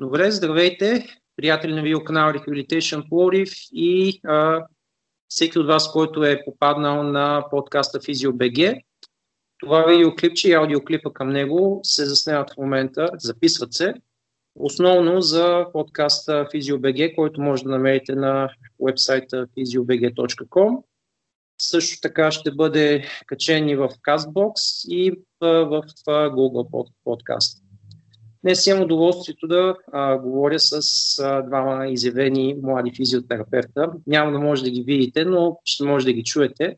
Добре, здравейте, приятели на видеоканал Rehabilitation Плорив и а, всеки от вас, който е попаднал на подкаста FizioBG. Това видеоклипче и аудиоклипа към него се заснемат в момента, записват се, основно за подкаста FizioBG, който може да намерите на вебсайта physiobg.com. Също така ще бъде качен и в CastBox и в Google Podcast. Днес имам удоволствието да а, говоря с а, двама изявени млади физиотерапевта. Няма да може да ги видите, но ще може да ги чуете.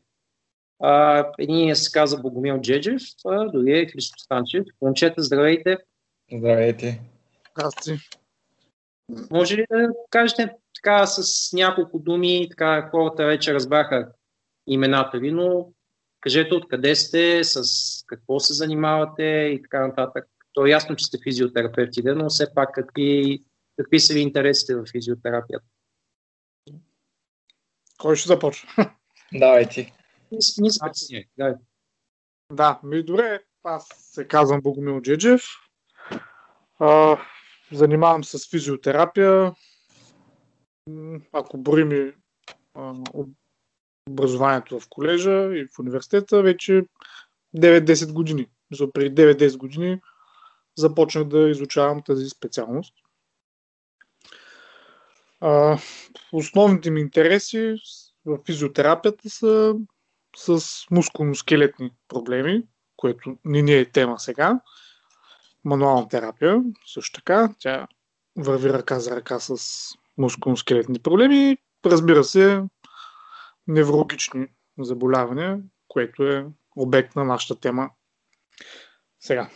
А, един се казва Богомил Джеджев, а другия е Христо Станчев. Момчета, здравейте! Здравейте! Здрасти! Може ли да кажете така с няколко думи, така хората вече разбраха имената ви, но кажете откъде сте, с какво се занимавате и така нататък. То е ясно, че сте физиотерапевти, но все пак какви, какви са ви интересите в физиотерапията? Кой ще започва? Давай ти. Да, да, ми добре. Аз се казвам Богомил Джеджев. А, занимавам се с физиотерапия. Ако броим и образованието в колежа и в университета, вече 9-10 години. За преди 9-10 години започнах да изучавам тази специалност. А, основните ми интереси в физиотерапията са с мускулно-скелетни проблеми, което не ни е тема сега. Мануална терапия, също така, тя върви ръка за ръка с мускулно-скелетни проблеми. Разбира се, неврологични заболявания, което е обект на нашата тема сега.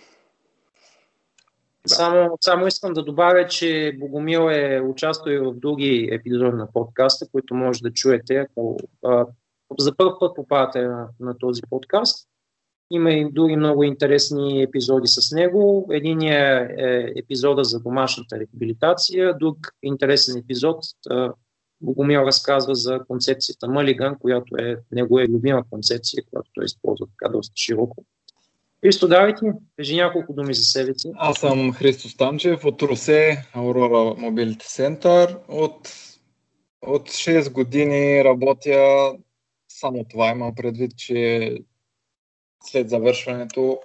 Само, само искам да добавя, че Богомил е участвал и в други епизоди на подкаста, които може да чуете, ако а, за първ път попадате на, на този подкаст. Има и други много интересни епизоди с него. Единият е епизода за домашната рехабилитация, друг интересен епизод Богомил разказва за концепцията Малиган, която е негова любима концепция, която той използва така доста широко. Христо, давайте, кажи няколко думи за себе си. Аз съм Христо Станчев от Русе, Aurora Mobility Center. От, от 6 години работя само това. Имам предвид, че след завършването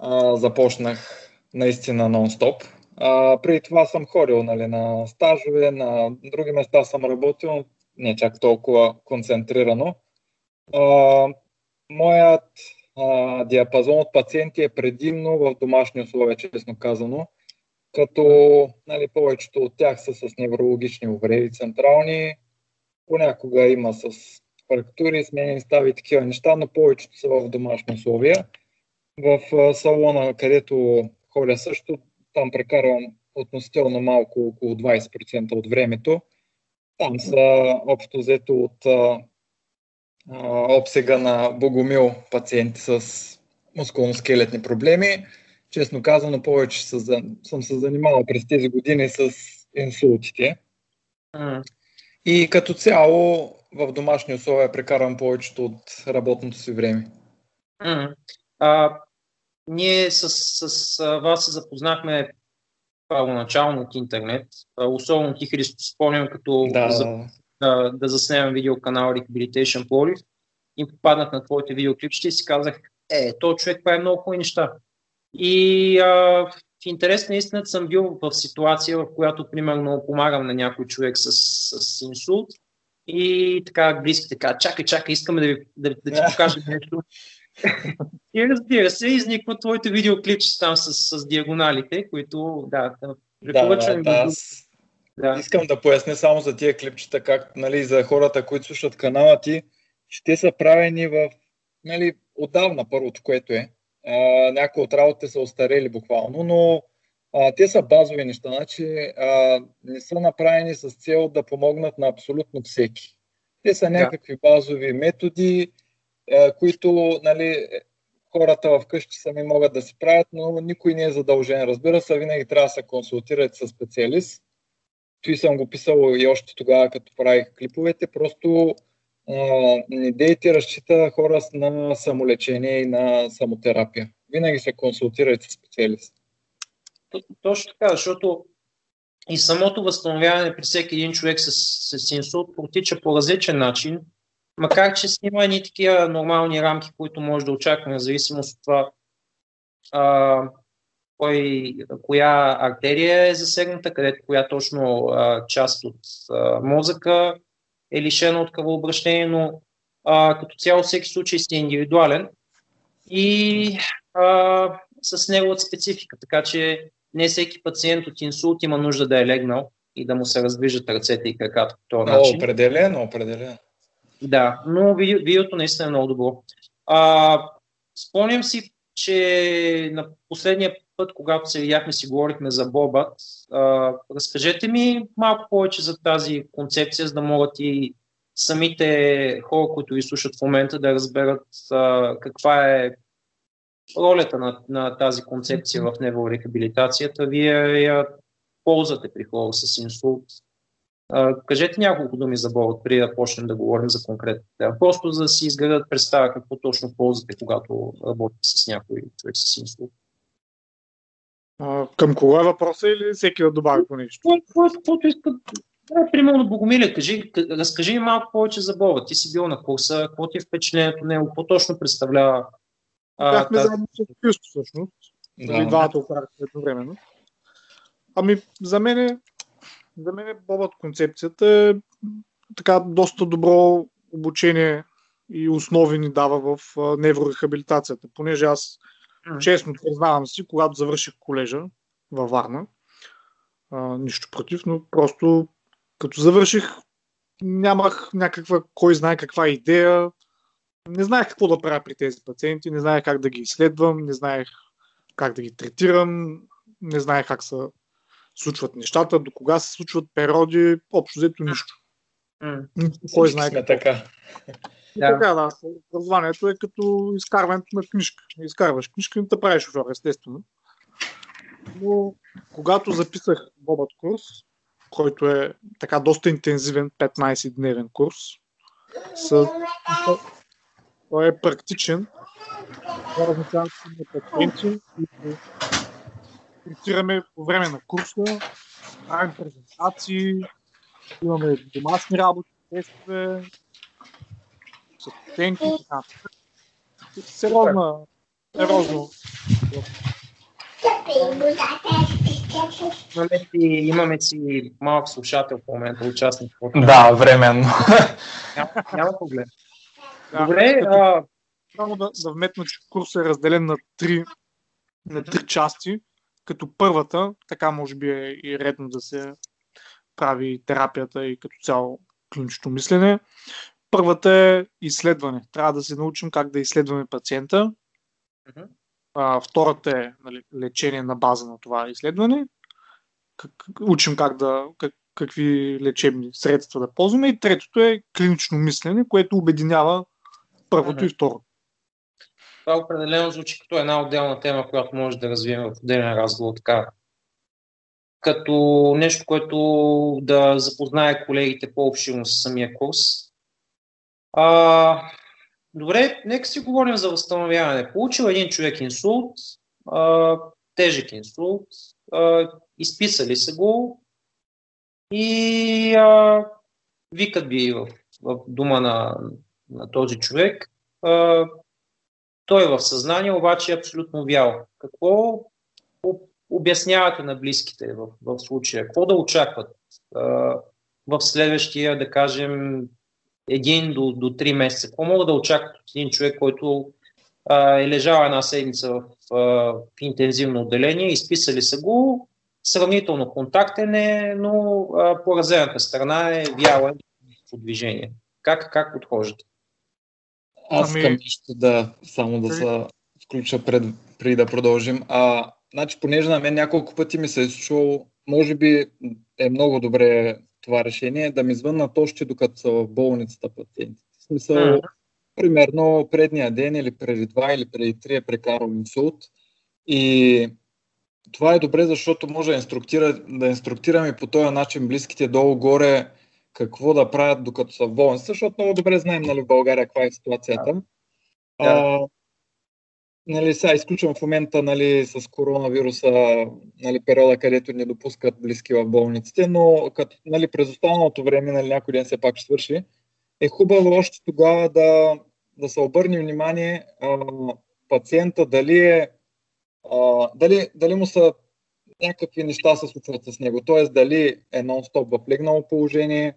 а, започнах наистина нон-стоп. А, преди това съм ходил нали, на стажове, на други места съм работил, не чак толкова концентрирано. А, моят а, диапазон от пациенти е предимно в домашни условия, честно казано, като нали, повечето от тях са с неврологични увреди централни, понякога има с фрактури, сменени стави и такива неща, но повечето са в домашни условия. В салона, където ходя също, там прекарвам относително малко, около 20% от времето. Там са общо взето от обсега на Богомил пациенти с мускулно-скелетни проблеми. Честно казано, повече съм се занимавал през тези години с инсултите. Mm. И като цяло в домашни условия прекарвам повечето от работното си време. Mm. А, ние с, с вас се запознахме първоначално от интернет. Особено ти, Христо, спомням, като да. Да, да заснемам видеоканал Rehabilitation Плорив и попаднах на твоите видеоклипчета и си казах, е, то човек прави много хубави неща. И а, в интерес на истината съм бил в ситуация, в която, примерно, помагам на някой човек с, с инсулт и така близки така, чакай, чакай, искаме да, ви, да, да ти покажем нещо. и разбира се, изникват твоите видеоклипчета там с, с диагоналите, които, да, препоръчвам да, да, да, да. Искам да поясня само за тия клипчета, как нали, за хората, които слушат канала ти, че те са правени в нали, отдавна първото, което е. А, някои от работите са остарели буквално, но а, те са базови неща, значи а, не са направени с цел да помогнат на абсолютно всеки. Те са някакви базови методи, а, които нали, хората вкъщи сами могат да си правят, но никой не е задължен. Разбира се, винаги трябва да се консултират с специалист той съм го писал и още тогава, като правих клиповете, просто не дейте разчита хора на самолечение и на самотерапия. Винаги се консултирайте с специалист. Точно така, защото И самото възстановяване при всеки един човек с, с инсулт протича по различен начин, макар че си има едни такива нормални рамки, които може да очакваме, зависимост от това а, кой, коя артерия е засегната, където коя точно а, част от а, мозъка е лишена от кръвообращение, но а, като цяло всеки случай си е индивидуален и а, с неговата специфика. Така че не всеки пациент от инсулт има нужда да е легнал и да му се раздвижат ръцете и краката по този начин. Определено, определено. Да, но видеото наистина е много добро. А, спомням си, че на последния път, когато се видяхме, си говорихме за Бобът. А, разкажете ми малко повече за тази концепция, за да могат и самите хора, които ви слушат в момента, да разберат а, каква е ролята на, на тази концепция в неврорехабилитацията. Вие я ползвате при хора с инсулт. А, кажете няколко думи за Бобът, преди да почнем да говорим за конкретно. Просто за да си изградат представа какво точно ползвате, когато работите с някой човек с инсулт. А, към кого е въпроса или всеки да добави по нещо? Каквото иска. Примерно, Богомиле, кажи, разкажи ми малко повече за Боба. Ти си бил на курса, какво ти е впечатлението него, какво точно представлява? Бяхме тази... заедно с Хюсто, всъщност. Да. Нали, двамата оправихме едновременно. Ами, за мен е, за мен е Бобът концепцията е така доста добро обучение и основи ни дава в неврорехабилитацията, понеже аз Честно признавам си, когато завърших колежа във Варна, а, нищо против, но просто като завърших нямах някаква, кой знае каква идея, не знаех какво да правя при тези пациенти, не знаех как да ги изследвам, не знаех как да ги третирам, не знаех как се случват нещата, до кога се случват периоди, общо взето нищо. Mm. Кой знае какво. така. Да. Така, да. Образованието е като изкарването на книжка. Изкарваш книжка и да правиш шофьор, естествено. Но когато записах Бобът курс, който е така доста интензивен 15-дневен курс, с... той е практичен. Това означава, че на пациенти, които третираме по време на курса, правим презентации, имаме домашни работи, тестове, с оценки и така. Сериозна, сериозно. Нали, имаме си малък слушател в момента, участник. Да, временно. Няма, няма проблем. Добре. А... Само да, да вметна, че курсът е разделен на три, на три части, като първата, така може би е и редно да се прави терапията и като цяло клинично мислене. Първата е изследване. Трябва да се научим как да изследваме пациента. Uh-huh. А, втората е нали, лечение на база на това изследване. Как, учим как да, как, какви лечебни средства да ползваме. И третото е клинично мислене, което обединява първото uh-huh. и второто. Това определено звучи като една отделна тема, която може да развием в отделен разговор. Така. Като нещо, което да запознае колегите по-обширно с самия курс, а, добре, нека си говорим за възстановяване. Получил един човек инсулт, а, тежък инсулт, а, изписали се го и а, викат би в, в дума на, на този човек. А, той е в съзнание, обаче е абсолютно вял. Какво обяснявате на близките в, в случая? Какво да очакват а, в следващия, да кажем, един до, до три месеца. Какво могат да очакват от един човек, който а, е лежал една седмица в, а, в интензивно отделение, изписали са го, сравнително контактен е, но а, по разената страна е вяла в движение. Как, как подхождате? Аз ами... искам нещо да, само да се включа пред, преди да продължим. А, значи, понеже на мен няколко пъти ми се е случвало, може би е много добре това решение, да ми звъннат още докато са в болницата пациентите. В смисъл, mm. примерно предния ден или преди два или преди три е прекарал инсулт и това е добре, защото може да, инструктира, да инструктираме по този начин близките долу-горе какво да правят докато са в болница, защото много добре знаем нали, в България каква е ситуацията. Yeah. А, нали, сега изключвам в момента нали, с коронавируса нали, периода, където не допускат близки в болниците, но като, нали, през останалото време, нали, някой ден все пак ще свърши, е хубаво още тогава да, да се обърне внимание а, пациента дали е а, дали, дали му са някакви неща се случват с него. Т.е. дали е нон-стоп в легнало положение,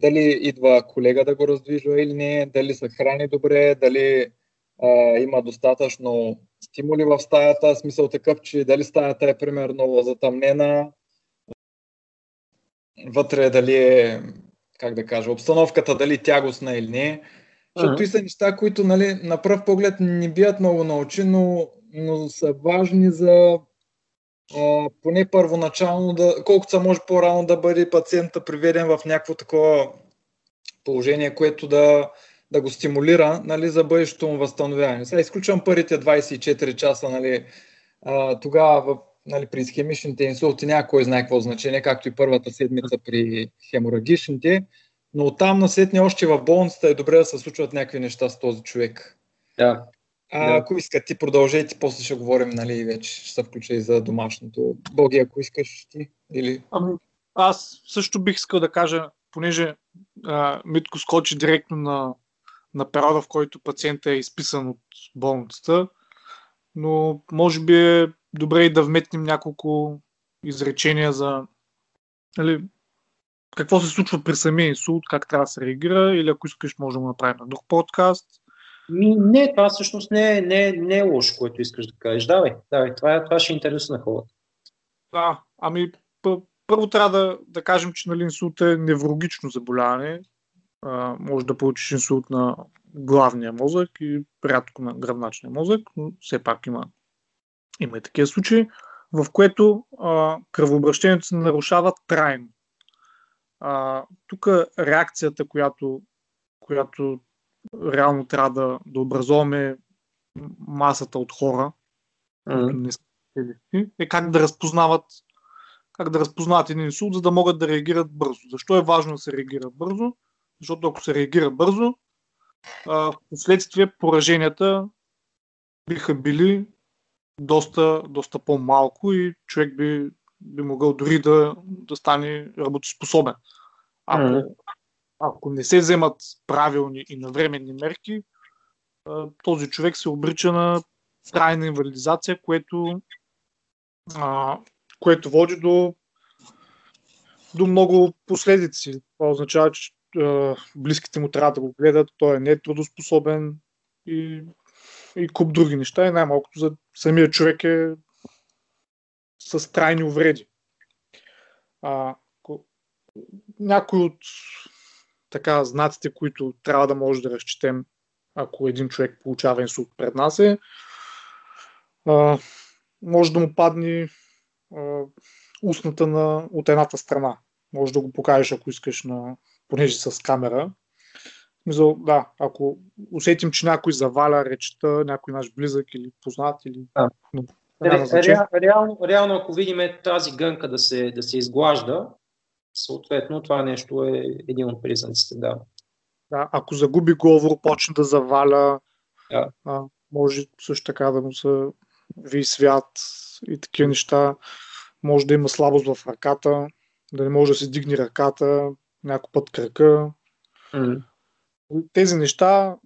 дали идва колега да го раздвижва или не, дали се храни добре, дали а, има достатъчно стимули в стаята, смисъл такъв, че дали стаята е примерно затъмнена, вътре дали е, как да кажа, обстановката дали тягостна или не. Защото и са неща, които нали, на пръв поглед не бият много на очи, но, но са важни за а, поне първоначално, да, колкото се може по-рано да бъде пациента приведен в някакво такова положение, което да, да го стимулира нали, за бъдещето му възстановяване. Сега изключвам първите 24 часа, нали, а, тогава нали, при схемичните инсулти няма кой знае какво значение, както и първата седмица при хеморагичните, но оттам насетне още в болницата е добре да се случват някакви неща с този човек. Да. А, да. ако искате, ти продължете, после ще говорим, нали, вече ще се включа и за домашното. Боги, ако искаш ти, или... Ами, аз също бих искал да кажа, понеже а, Митко скочи директно на, на периода, в който пациента е изписан от болницата, но може би е добре и да вметнем няколко изречения за нали, какво се случва при самия инсулт, как трябва да се реагира, или ако искаш, може да го направим на друг подкаст. Ми, не, това всъщност не е, не, е, не е лошо, което искаш да кажеш. Давай, давай, това, това ще е интересно на хората. Да, ами първо трябва да, да кажем, че нали, инсулт е неврологично заболяване. А, може да получиш инсулт на главния мозък и рядко на гръбначния мозък, но все пак има, има и такива случаи, в което а, кръвообращението се нарушава трайно. тук реакцията, която, която реално трябва да, да образуваме масата от хора, mm-hmm. не са е как да разпознават как да разпознават един инсулт, за да могат да реагират бързо. Защо е важно да се реагира бързо? Защото ако се реагира бързо, в последствие пораженията биха били доста, доста по-малко и човек би, би могъл дори да, да стане работоспособен. Ако, mm. ако не се вземат правилни и навременни мерки, този човек се обрича на трайна инвалидизация, което, а, което води до, до много последици. Това означава, че близките му трябва да го гледат, той е нетрудоспособен и, и куп други неща. И най-малкото за самия човек е с трайни увреди. А, някои от така знаците, които трябва да може да разчетем, ако един човек получава инсулт пред нас е а, може да му падне устната на, от едната страна. Може да го покажеш, ако искаш, на, понеже с камера. Мисъл, да, ако усетим, че някой заваля речта, някой наш близък или познат, или... Да. Но, Ре, ре, реално, реално, ако видим тази гънка да се, да се изглажда, съответно това нещо е един от признаците, да. да ако загуби говор, почне да заваля, да. А, може също така да му се ви свят и такива неща. Може да има слабост в ръката, да не може да се дигне ръката, някой път кръка. Mm. Тези неща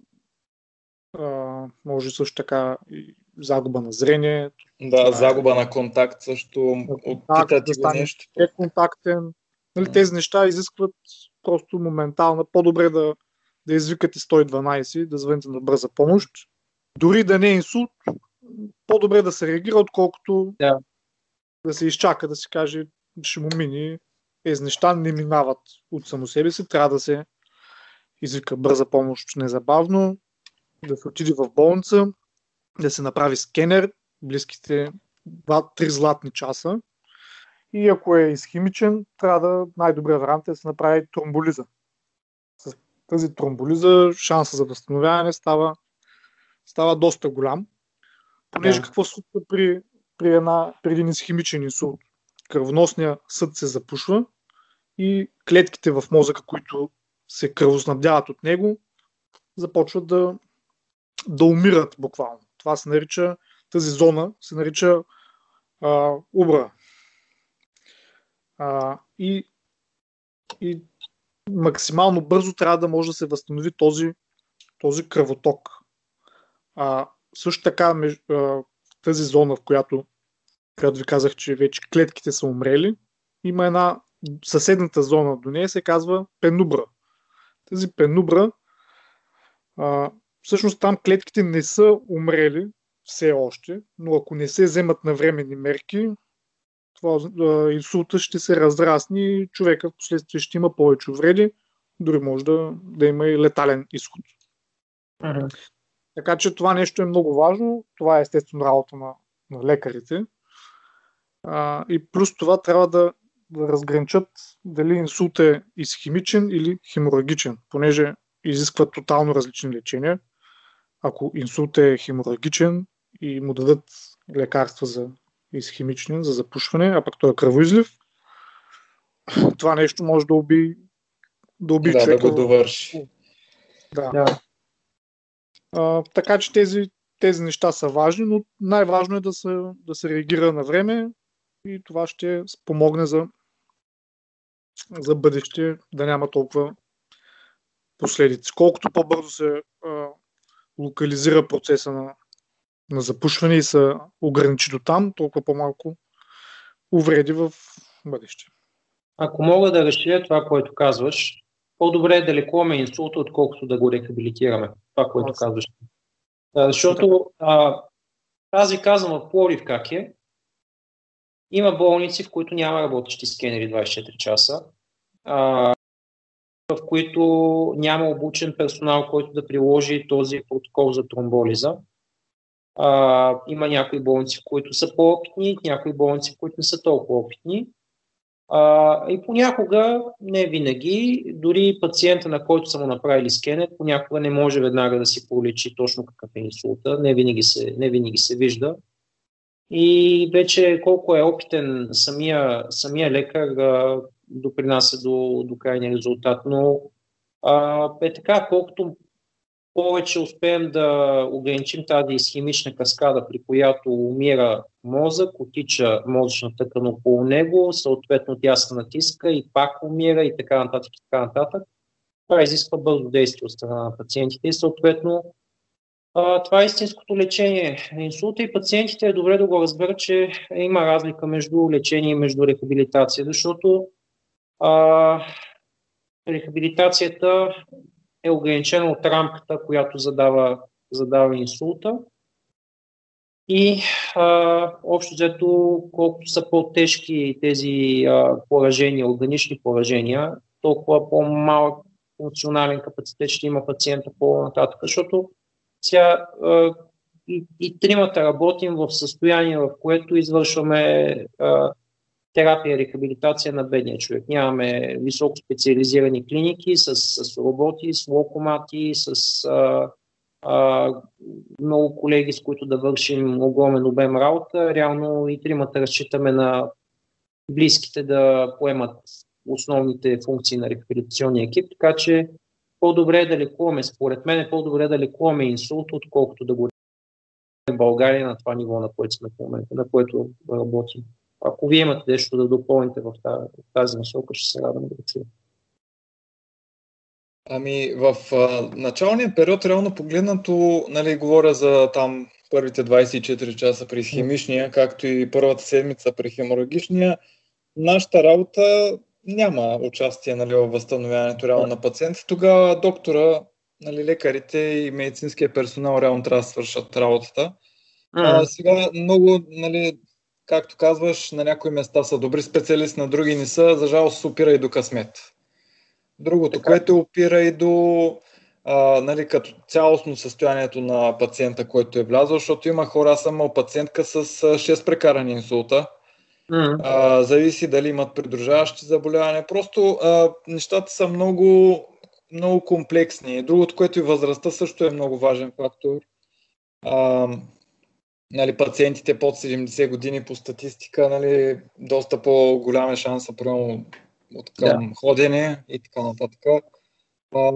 а, може също така и загуба на зрение. Да, загуба на контакт също. От контакт, да стане нещо. Е контактен. Нали, тези неща изискват просто моментално по-добре да, да извикате 112, да звъните на бърза помощ. Дори да не е инсулт, по-добре да се реагира, отколкото да, да се изчака, да се каже, ще му мини. Тези неща не минават от само себе си, трябва да се извика бърза помощ незабавно, да се отиде в болница, да се направи скенер, близките 2-3 златни часа, и ако е изхимичен, трябва да най-добрият вариант е да се направи тромболиза. С тази тромболиза шанса за възстановяване става, става доста голям. Понеже да. какво се случва при, при, една, при един изхимичен инсулт? Кръвоносният съд се запушва и клетките в мозъка, които се кръвоснабдяват от него, започват да, да умират буквално. Това се нарича, тази зона се нарича а, убра. А, и, и максимално бързо трябва да може да се възстанови този, този кръвоток. А, също така, меж, а, тази зона, в която, която ви казах, че вече клетките са умрели, има една съседната зона до нея се казва пенубра. Тази пенубра, а, всъщност там клетките не са умрели все още, но ако не се вземат на времени мерки, това а, инсулта ще се разрасни и човека в последствие ще има повече вреди, дори може да, да има и летален изход. Uh-huh. Така че това нещо е много важно. Това е естествено работа на, на лекарите. А, и плюс това трябва да, да разграничат дали инсулт е изхимичен или хеморагичен, понеже изискват тотално различни лечения. Ако инсулт е хеморагичен и му дадат лекарства за изхимичен, за запушване, а пък той е кръвоизлив, това нещо може да уби да уби да, човека. Да го довърши. Да. да. А, така че тези, тези неща са важни, но най-важно е да се, да се реагира на време и това ще спомогне за, за бъдеще да няма толкова последици. Колкото по-бързо се а, локализира процеса на, на запушване и се ограничи до там, толкова по-малко увреди в бъдеще. Ако мога да разширя това, което казваш, по-добре е да лекуваме инсулта, отколкото да го рехабилитираме. Това, което Аз... казваш. А, защото а, тази казвам в Плорив как е. Има болници, в които няма работещи скенери 24 часа, а, в които няма обучен персонал, който да приложи този протокол за тромболиза. А, има някои болници, в които са по-опитни, някои болници, в които не са толкова опитни. А, и понякога, не винаги, дори пациента, на който са му направили скенер, понякога не може веднага да си полечи точно какъв е инсулта, не винаги се, не винаги се вижда. И вече колко е опитен самия, самия лекар а, допринася до, до крайния резултат. Но а, е така, колкото повече успеем да ограничим тази изхимична каскада, при която умира мозък, отича мозъчна тъкан около него, съответно тя се натиска и пак умира и така нататък и така нататък. Това изисква бързо действие от страна на пациентите и съответно това е истинското лечение на инсулта и пациентите е добре да го разберат, че има разлика между лечение и между рехабилитация, защото а, рехабилитацията е ограничена от рамката, която задава, задава инсулта. И а, общо взето, колкото са по-тежки тези а, поражения, органични поражения, толкова по-малък функционален капацитет ще има пациента по-нататък, защото сега и, тримата работим в състояние, в което извършваме а, терапия рехабилитация на бедния човек. Нямаме високо специализирани клиники с, с роботи, с локомати, с а, а, много колеги, с които да вършим огромен обем работа. Реално и тримата разчитаме на близките да поемат основните функции на рехабилитационния екип, така че по-добре е да лекуваме, според мен е по-добре да лекуваме инсулт, отколкото да го в България на това ниво, на което сме в момента, на което работим. Ако вие имате нещо да допълните в тази, в тази насока, ще се радвам да го чуя. Ами, в а, началния период, реално погледнато, нали, говоря за там първите 24 часа при химичния, както и първата седмица при хеморагичния, нашата работа няма участие нали, в възстановяването реално на пациента. Тогава доктора, нали, лекарите и медицинския персонал реално трябва да свършат работата. А, сега много нали, както казваш, на някои места са добри специалисти, на други не са. За жалост опира и до късмет. Другото, така. което опира и до а, нали, като цялостно състоянието на пациента, който е влязъл, защото има хора, аз съм пациентка с 6 прекарани инсулта. Mm-hmm. А, зависи дали имат придружаващи заболявания. Просто а, нещата са много, много комплексни. Другото, което и възрастта също е много важен фактор. А, нали, пациентите под 70 години по статистика, нали, доста по-голям е шанса, примерно, от към да. ходене и така нататък. А,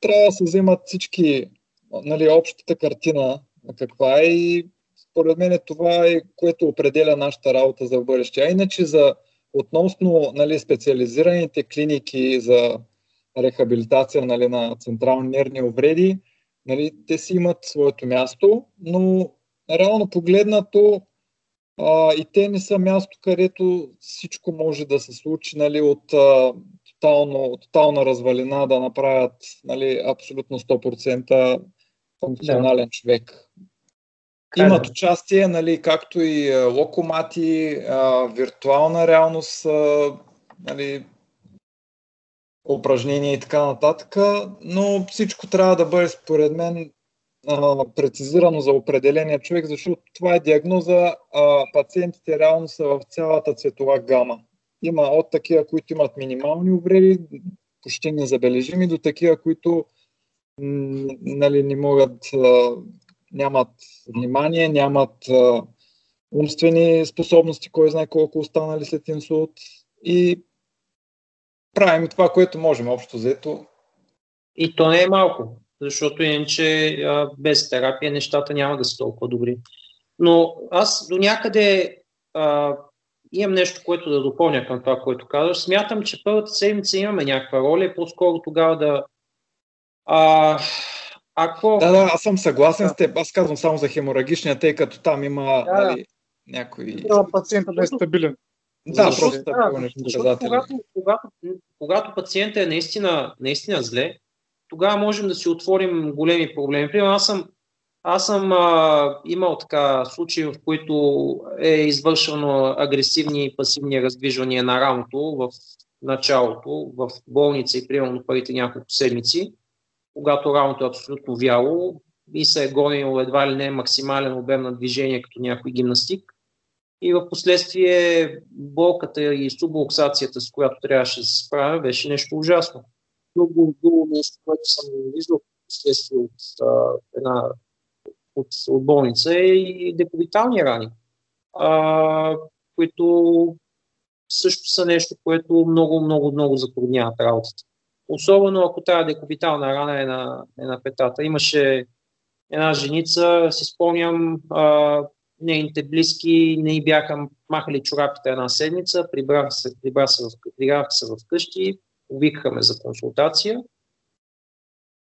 трябва да се вземат всички, нали, общата картина, каква е и според мен това е което определя нашата работа за бъдеще. А иначе за относно нали, специализираните клиники за рехабилитация нали, на централни нервни увреди, нали, те си имат своето място, но реално погледнато а, и те не са място, където всичко може да се случи нали, от а, тотално, тотална развалина да направят нали, абсолютно 100% функционален да. човек. Имат участие, нали, както и локомати, а, виртуална реалност, а, нали, упражнения и така нататък, но всичко трябва да бъде, според мен, а, прецизирано за определения човек, защото това е диагноза, а пациентите реално са в цялата цветова гама. Има от такива, които имат минимални увреди, почти незабележими, до такива, които нали, не могат, нямат внимание, нямат умствени способности, кой знае колко останали след инсулт. И правим това, което можем, общо взето. И то не е малко, защото иначе без терапия нещата няма да са толкова добри. Но аз до някъде а, имам нещо, което да допълня към това, което казваш. Смятам, че първата седмица имаме някаква роля, по-скоро тогава да. А, ако... Да, да, аз съм съгласен да. с теб. Аз казвам само за хеморагичния, тъй като там има да. нали, някои. Да, пациентът да е стабилен. Да, просто да, защото, когато, когато, когато пациентът е наистина, наистина зле, тогава можем да си отворим големи проблеми. Примерно аз съм аз съм а, имал така случаи, в които е извършвано агресивни и пасивни раздвижвания на рамото в началото, в болница и примерно първите няколко седмици, когато рамото е абсолютно вяло и се е гонило едва ли не максимален обем на движение като някой гимнастик. И в последствие болката и сублоксацията, с която трябваше да се справя, беше нещо ужасно. Друго, друго нещо, което съм виждал в последствие от а, една от, от болница е и декобитални рани, а, които също са нещо, което много, много, много затрудняват работата. Особено ако тази декобитална рана е на, е на петата. Имаше една женица, си спомням, а, нейните близки не бяха махали чорапите една седмица, прибраха се, прибраха се, прибраха се в къщи, увикаха ме за консултация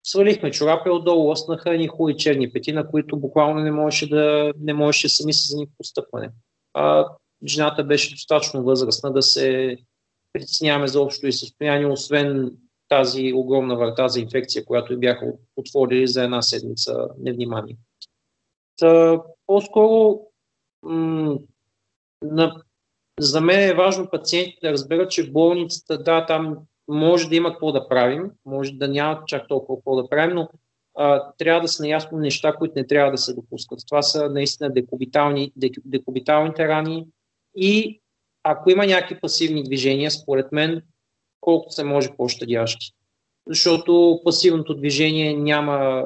свалихме чорапи отдолу, лъснаха едни хубави черни пети, на които буквално не можеше да не можеше сами се за них постъпване. А, жената беше достатъчно възрастна да се притесняваме за общо и състояние, освен тази огромна врата за инфекция, която бяха отворили за една седмица невнимание. Та, по-скоро м- на, за мен е важно пациентите да разберат, че болницата, да, там може да има какво да правим, може да няма чак толкова какво да правим, но а, трябва да са наясно неща, които не трябва да се допускат. Това са наистина декубитални, декубиталните рани и ако има някакви пасивни движения, според мен, колкото се може по-щадящи. Защото пасивното движение няма,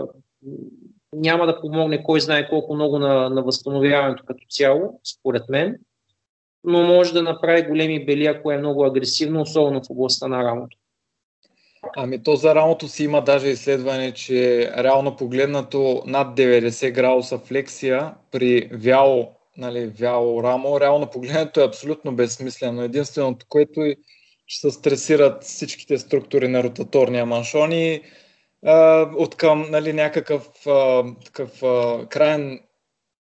няма да помогне кой знае колко много на, на възстановяването като цяло, според мен но може да направи големи бели, ако е много агресивно, особено в областта на рамото. Ами то за рамото си има даже изследване, че реално погледнато над 90 градуса флексия при вяло, нали, вяло рамо, реално погледнато е абсолютно безсмислено. Единственото, което е, че се стресират всичките структури на ротаторния маншон и от към нали, някакъв а, такъв а, крайен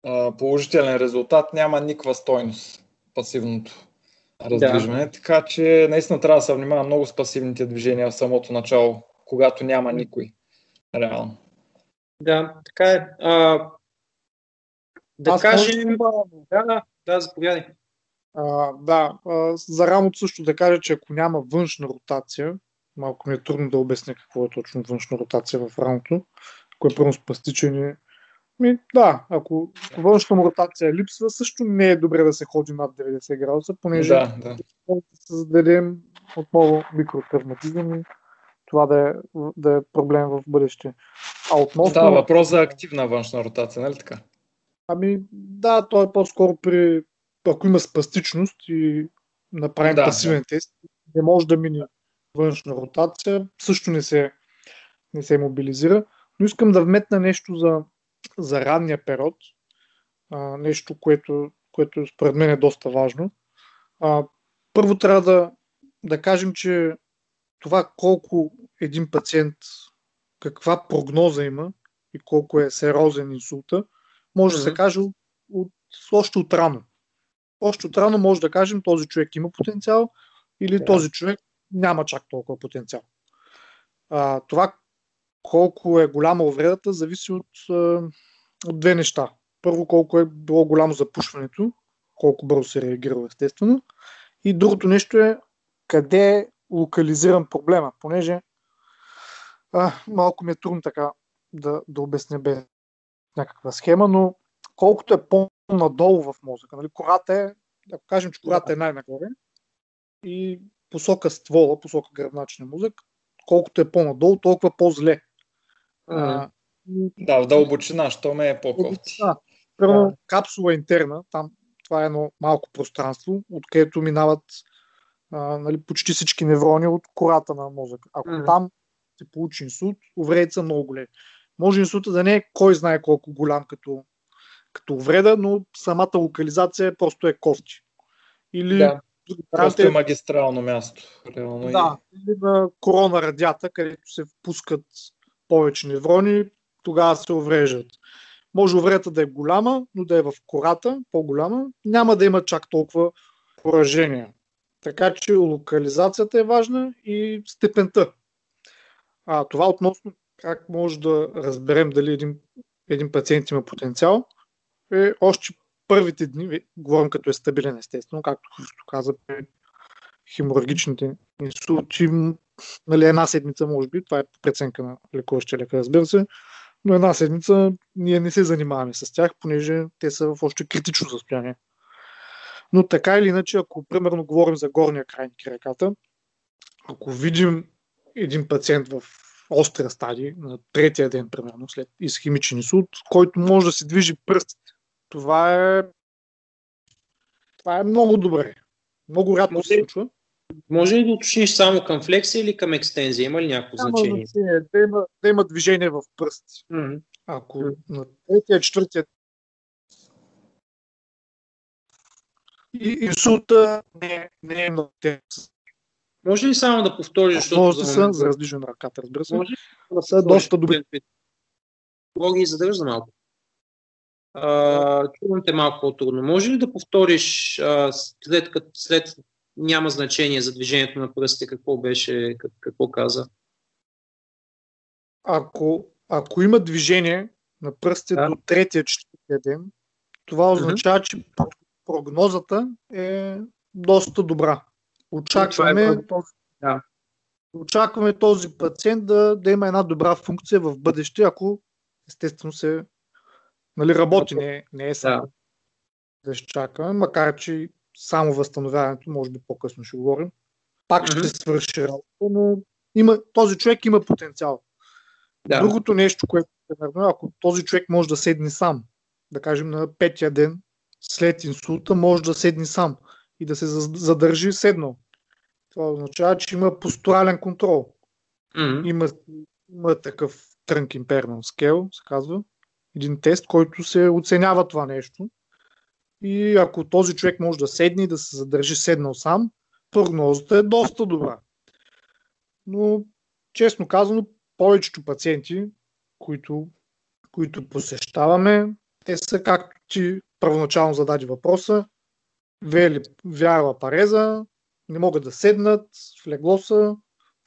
а, положителен резултат няма никаква стойност пасивното раздвижване. Да. Така че наистина трябва да се внимава много с пасивните движения в самото начало, когато няма никой. Реално. Да, така е. А, да Аз кажем... Да, да, да, заповядай. А, да, а, за рамото също да кажа, че ако няма външна ротация, малко ми е трудно да обясня какво е точно външна ротация в рамото, ако е първо спастичен ми, да, ако външна ротация липсва, също не е добре да се ходи над 90 градуса, понеже да, да. да създадем отново микротравматизъм и това да е, да е проблем в бъдеще. А относно... Да, въпрос за активна външна ротация, нали така? Ами да, то е по-скоро при ако има спастичност и направим да, пасивен да. тест, не може да мине външна ротация, също не се, не се мобилизира. Но искам да вметна нещо за за ранния период, а, нещо, което, което според мен е доста важно. А, първо трябва да, да кажем, че това колко един пациент, каква прогноза има и колко е сериозен инсулта, може mm-hmm. да се каже от, от, още от рано. Още от рано може да кажем, този човек има потенциал или yeah. този човек няма чак толкова потенциал. А, това колко е голяма увредата зависи от, от две неща. Първо, колко е било голямо запушването, колко бързо се реагира естествено. И другото нещо е къде е локализиран проблема, понеже а, малко ми е трудно така да, да обясня без някаква схема, но колкото е по-надолу в мозъка, нали, кората е, ако кажем, че кората е най-нагоре и посока ствола, посока гръбначния мозък, колкото е по-надолу, толкова по-зле. А, да, в дълбочина, що ме е по-кофти. Да, първо, капсула интерна, там това е едно малко пространство, откъдето минават а, нали, почти всички неврони от кората на мозъка. Ако mm-hmm. там се получи инсулт, увредите са много големи. Може инсулта да не е кой знае колко голям като, като увреда, но самата локализация просто е кофти. Или да. Просто е магистрално място. Реално да, или на корона радията, където се впускат повече неврони, тогава се увреждат. Може увредата да е голяма, но да е в кората, по-голяма, няма да има чак толкова поражения. Така че локализацията е важна и степента. А това относно как може да разберем дали един, един пациент има потенциал, е още първите дни, говорим като е стабилен естествено, както Христо каза, при хеморагичните инсулти, нали, една седмица може би, това е преценка на лекуващия лекар, разбира се, но една седмица ние не се занимаваме с тях, понеже те са в още критично състояние. Но така или иначе, ако примерно говорим за горния край на краката, ако видим един пациент в острия стадий, на третия ден, примерно, след изхимичен инсулт, който може да се движи пръстите, това е това е много добре. Много рядко се случва. Може ли да уточниш само към флексия или към екстензия? Има ли някакво значение? значение? Да, има, да има движение в пръсти. Mm-hmm. Ако mm-hmm. на третия, четвъртия и инсулта не, не е много Може ли само да повториш, защото... Може да са за различен ръката, разбира се. Може да са доста добри. Мога ги задържа малко. Чувам те малко по-трудно. Може ли да повториш а, след, след няма значение за движението на пръстите, какво беше, какво каза? Ако, ако има движение на пръстите да. до третия, четвъртия ден, това означава, че прогнозата е доста добра. Очакваме, е... този, да. очакваме този пациент да, да има една добра функция в бъдеще, ако естествено се нали, работи, не, не е само да. да макар че само възстановяването, може би по-късно ще говорим. Пак mm-hmm. ще свърши работа, но има, този човек има потенциал. Да. Другото нещо, което примерно, ако този човек може да седне сам, да кажем на петия ден след инсулта, може да седне сам и да се задържи седнал. Това означава, че има постурален контрол. Mm-hmm. Има, има такъв трънк импернал скел, се казва. Един тест, който се оценява това нещо. И ако този човек може да седне и да се задържи седнал сам, прогнозата е доста добра. Но, честно казано, повечето пациенти, които, които посещаваме, те са, както ти първоначално зададе въпроса, вели, вярва пареза, не могат да седнат, в легло са.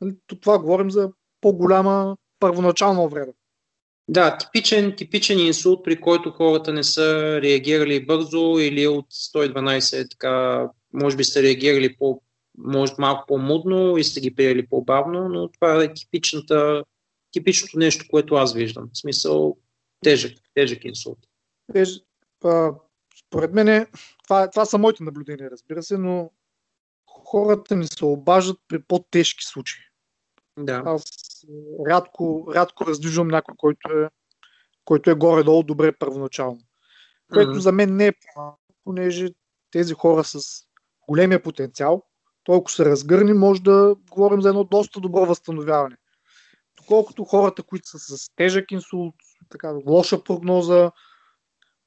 Нали, това говорим за по-голяма първоначална вреда. Да, типичен, типичен инсулт, при който хората не са реагирали бързо или от 112, така, може би са реагирали по, може малко по-мудно и сте ги приели по-бавно, но това е типичната, типичното нещо, което аз виждам. В смисъл тежък, тежък инсулт. Теж, а, според мен това, това са моите наблюдения, разбира се, но хората не се обаждат при по-тежки случаи. Да. Аз рядко, рядко раздвижвам някой, който е, който е горе-долу добре първоначално. Което mm-hmm. за мен не е понеже тези хора с големия потенциал, толкова се разгърни, може да говорим за едно доста добро възстановяване. Доколкото хората, които са с тежък инсулт, така, лоша прогноза.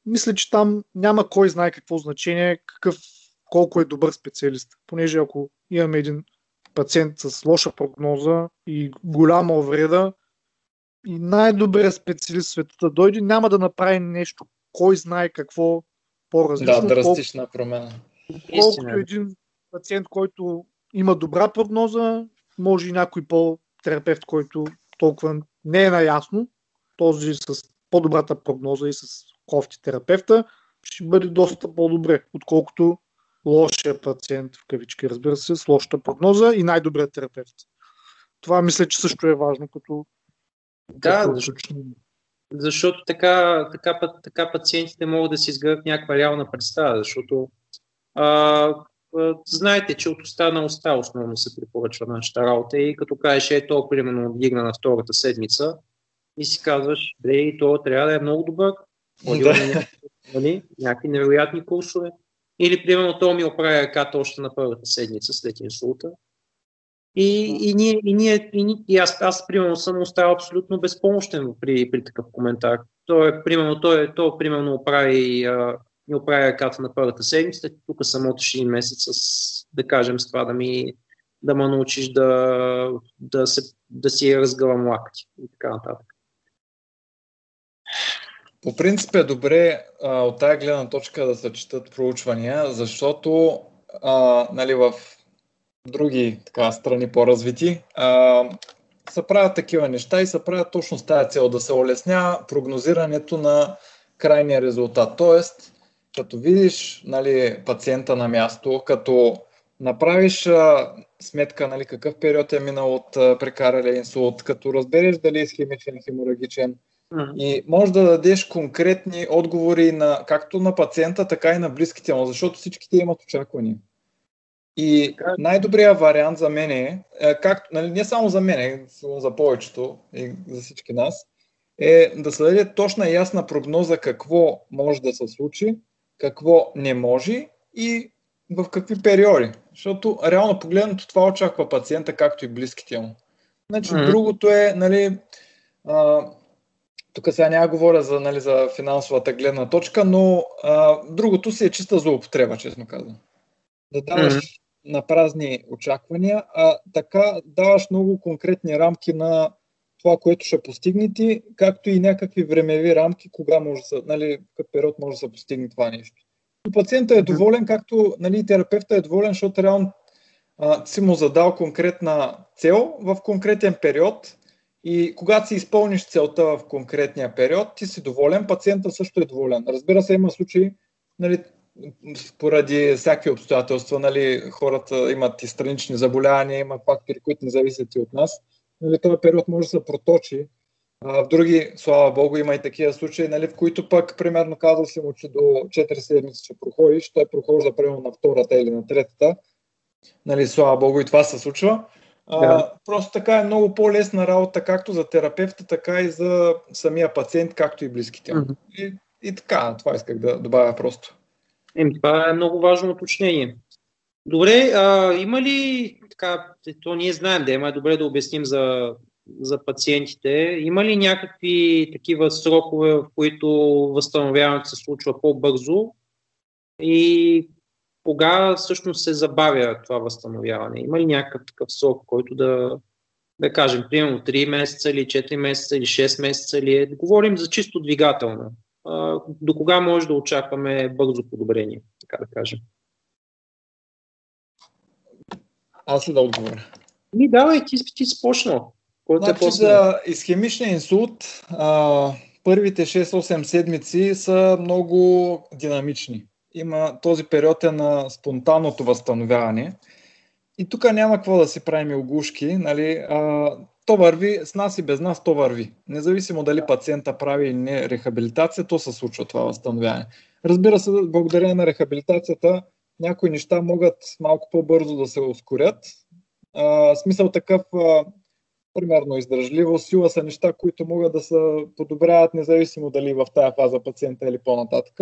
Мисля, че там няма кой знае какво значение, какъв, колко е добър специалист. Понеже ако имаме един пациент с лоша прогноза и голяма вреда, и най-добрият специалист в света да дойде, няма да направи нещо, кой знае какво по-различно. Да, драстична промена. Колкото един пациент, който има добра прогноза, може и някой по-терапевт, който толкова не е наясно, този с по-добрата прогноза и с кофти терапевта, ще бъде доста по-добре, отколкото лошия пациент, в кавички, разбира се, с лошата прогноза и най-добрият терапевт. Това мисля, че също е важно като. Да, като защото, защото така, така, така пациентите могат да си изградят някаква реална представа, защото а, знаете, че от уста на уста основно се препоръчва нашата работа и като кажеш, е то примерно вдигна на втората седмица и си казваш, бре, и то трябва да е много добър, да. нали, някакви невероятни курсове. Или, примерно, то ми оправя ръката още на първата седмица след инсулта. И, и, ние, и, ние, и, и аз, аз, примерно, съм оставал абсолютно безпомощен при, при такъв коментар. Той, примерно, той, той примерно, оправи, а, ми оправи ръката на първата седмица, тук съм отиш един месец с, да кажем, с това да ми да ме научиш да, да, се, да си разгъвам лакти и така нататък. По принцип е добре а, от тази гледна точка да се четат проучвания, защото а, нали, в други така, страни по-развити а, се правят такива неща и се правят точно с тази цел да се улесня прогнозирането на крайния резултат. Тоест, като видиш нали, пациента на място, като направиш а, сметка нали, какъв период е минал от а, прекаралия инсулт, като разбереш дали е схемичен, хеморагичен, и може да дадеш конкретни отговори на, както на пациента, така и на близките му, защото всичките имат очаквания. И най-добрият вариант за мен е, е както, нали, не само за мен, за повечето и за всички нас, е да се даде точна и ясна прогноза какво може да се случи, какво не може и в какви периоди. Защото реално погледнато това очаква пациента, както и близките му. Значи, mm-hmm. другото е, нали, а, тук сега няма говоря за, нали, за финансовата гледна точка, но а, другото си е чиста злоупотреба, честно казвам. Да даваш mm-hmm. на празни очаквания, а така даваш много конкретни рамки на това, което ще постигнете, както и някакви времеви рамки, кога може да нали, какъв период може да се постигне това нещо. И пациента е доволен, както нали, терапевта е доволен, защото реално а, си му задал конкретна цел в конкретен период и когато си изпълниш целта в конкретния период, ти си доволен, пациента също е доволен. Разбира се, има случаи, нали, поради всякакви обстоятелства, нали, хората имат и странични заболявания, има фактори, които не зависят и от нас. Нали, този период може да се проточи. А, в други, слава Богу, има и такива случаи, нали, в които пък, примерно, казва си му, че до 4 седмици ще проходиш, той прохожда примерно на втората или на третата. Нали, слава Богу, и това се случва. Да. Просто така е много по-лесна работа, както за терапевта, така и за самия пациент, както и близките Mm-hmm. И, и така, това исках да добавя просто. Еми, това е много важно уточнение. Добре, а, има ли, така, то ние знаем да има, е добре да обясним за, за пациентите, има ли някакви такива срокове, в които възстановяването се случва по-бързо и кога всъщност се забавя това възстановяване? Има ли някакъв такъв срок, който да, да кажем, примерно 3 месеца или 4 месеца или 6 месеца или е? Говорим за чисто двигателно. До кога може да очакваме бързо подобрение, така да кажем? Аз ли да отговоря? Ми, давай, ти, ти си почнал. Който е значи, е за изхемичния инсулт, а, първите 6-8 седмици са много динамични има този период е на спонтанното възстановяване. И тук няма какво да си правим оглушки. Нали? А, то върви, с нас и без нас то върви. Независимо дали пациента прави или не рехабилитация, то се случва това възстановяване. Разбира се, благодарение на рехабилитацията, някои неща могат малко по-бързо да се ускорят. А, смисъл такъв, а, примерно издръжливо, сила са неща, които могат да се подобряват, независимо дали в тази фаза пациента или по-нататък.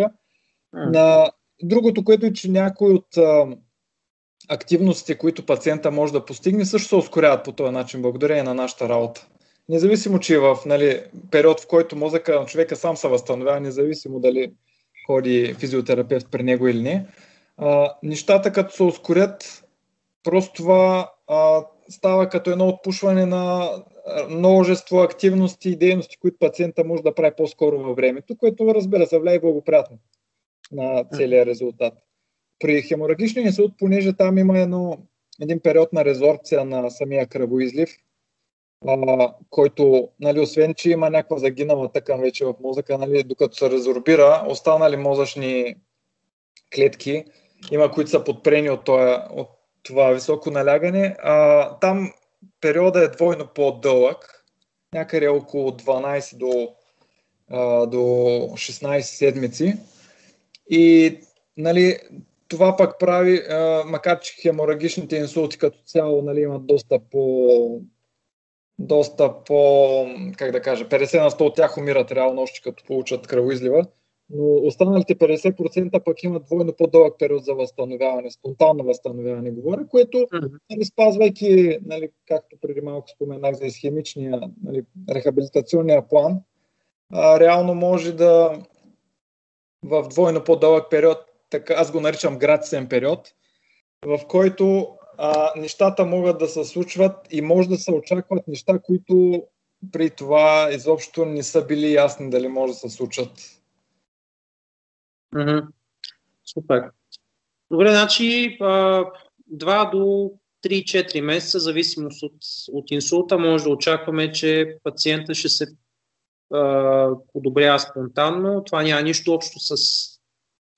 На Другото, което е, че някои от а, активностите, които пациента може да постигне, също се ускоряват по този начин, благодарение на нашата работа. независимо, че е в нали, период, в който мозъка на човека сам се възстановява, независимо дали ходи физиотерапевт при него или не, а, нещата като се ускорят, просто това а, става като едно отпушване на множество активности и дейности, които пациента може да прави по-скоро във времето, което разбира се влияе благоприятно на целия резултат. При хеморагичния инсулт, понеже там има едно, един период на резорбция на самия кръвоизлив, а, който, нали, освен, че има някаква загинала тъкан вече в мозъка, нали, докато се резорбира, останали мозъчни клетки, има които са подпрени от, това, от това високо налягане. А, там периода е двойно по-дълъг, някъде около 12 до, а, до 16 седмици. И нали, това пък прави, а, макар че хеморагичните инсулти като цяло нали, имат доста по доста по, как да кажа, 50 на 100 от тях умират реално още като получат кръвоизлива, но останалите 50% пък имат двойно по-дълъг период за възстановяване, спонтанно възстановяване, говоря, което, нали, спазвайки, нали, както преди малко споменах за изхемичния, нали, рехабилитационния план, а, реално може да в двойно по-дълъг период, така, аз го наричам гратисен период, в който а, нещата могат да се случват и може да се очакват неща, които при това изобщо не са били ясни дали може да се случат. Mm-hmm. Супер. Добре, значи 2 до 3-4 месеца, зависимост от, от инсулта, може да очакваме, че пациента ще се а, подобрява спонтанно. Това няма нищо общо с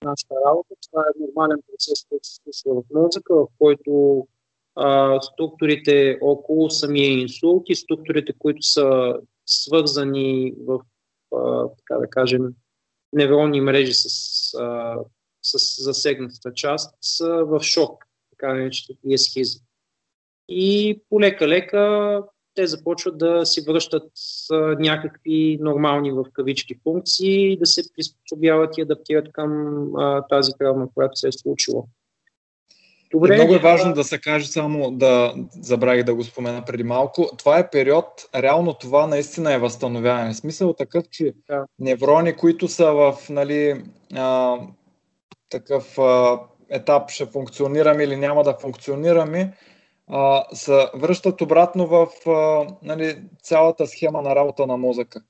нашата работа. Това е нормален процес, който се случва в мозъка, в който а, структурите около самия инсулт и структурите, които са свързани в, а, така да кажем, невронни мрежи с, а, с засегнатата част, са в шок, така наречените есхизи. И полека-лека те започват да си връщат някакви нормални в кавички функции, да се приспособяват и адаптират към а, тази травма, която се е случила. Добре, и много е важно да се каже само, да забравих да го спомена преди малко, това е период, реално това наистина е възстановяване. Смисъл такъв, че да. неврони, които са в нали, а, такъв а, етап ще функционираме или няма да функционираме, а, се връщат обратно в а, нали, цялата схема на работа на мозъка.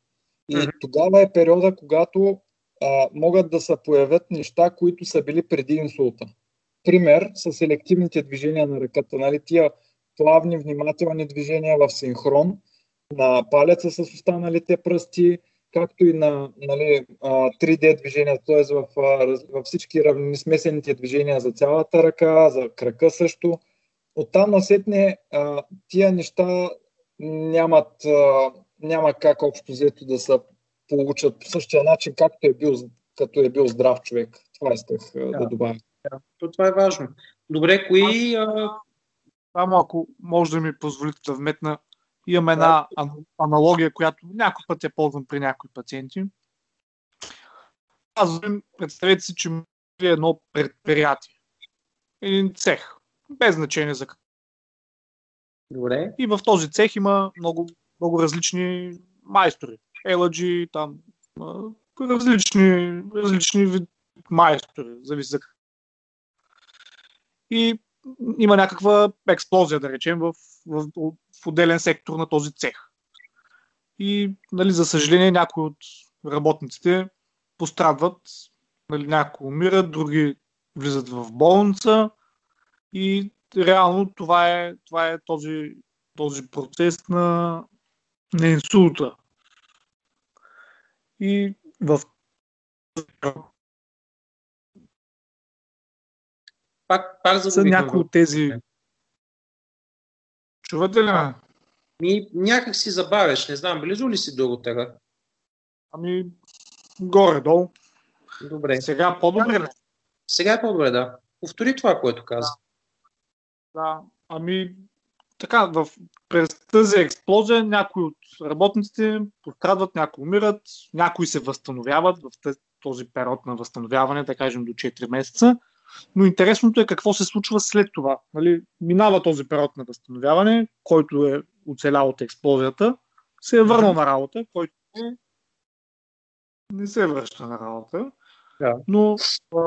И mm-hmm. тогава е периода, когато а, могат да се появят неща, които са били преди инсулта. Пример са селективните движения на ръката. Нали, тия плавни, внимателни движения в синхрон на палеца с останалите пръсти, както и на нали, 3D движения, т.е. В, в всички равнини смесените движения за цялата ръка, за крака също оттам насетне а, тия неща нямат, а, няма как общо взето да се получат по същия начин, както е бил, като е бил здрав човек. Това исках да, да добавя. Да, то това е важно. Добре, кои... А... Само ако може да ми позволите да вметна, имам една да. аналогия, която някой път я ползвам при някои пациенти. Казвам, представете си, че е едно предприятие. Един цех без значение за какво. Добре. И в този цех има много, много различни майстори. Еладжи, там, различни, различни вид майстори, зависи за И има някаква експлозия, да речем, в, в, в отделен сектор на този цех. И, нали, за съжаление, някои от работниците пострадват, нали, някои умират, други влизат в болница, и реално това е, това е този, този процес на, на инсулта. И в пак, пак за някои от тези. Чувате ли ме? Ми, някак си забавяш, не знам, близо ли си до рутера? Ами, горе-долу. Добре. Сега по-добре ли? Сега е по-добре, да. Повтори това, което каза. Да. Да, ами така, в, през тази експлозия някои от работниците пострадват, някои умират, някои се възстановяват в този период на възстановяване, да кажем до 4 месеца. Но интересното е какво се случва след това. Нали, минава този период на възстановяване, който е оцелял от експлозията. се е върнал на работа, който не, не се връща на работа. Да. Но а,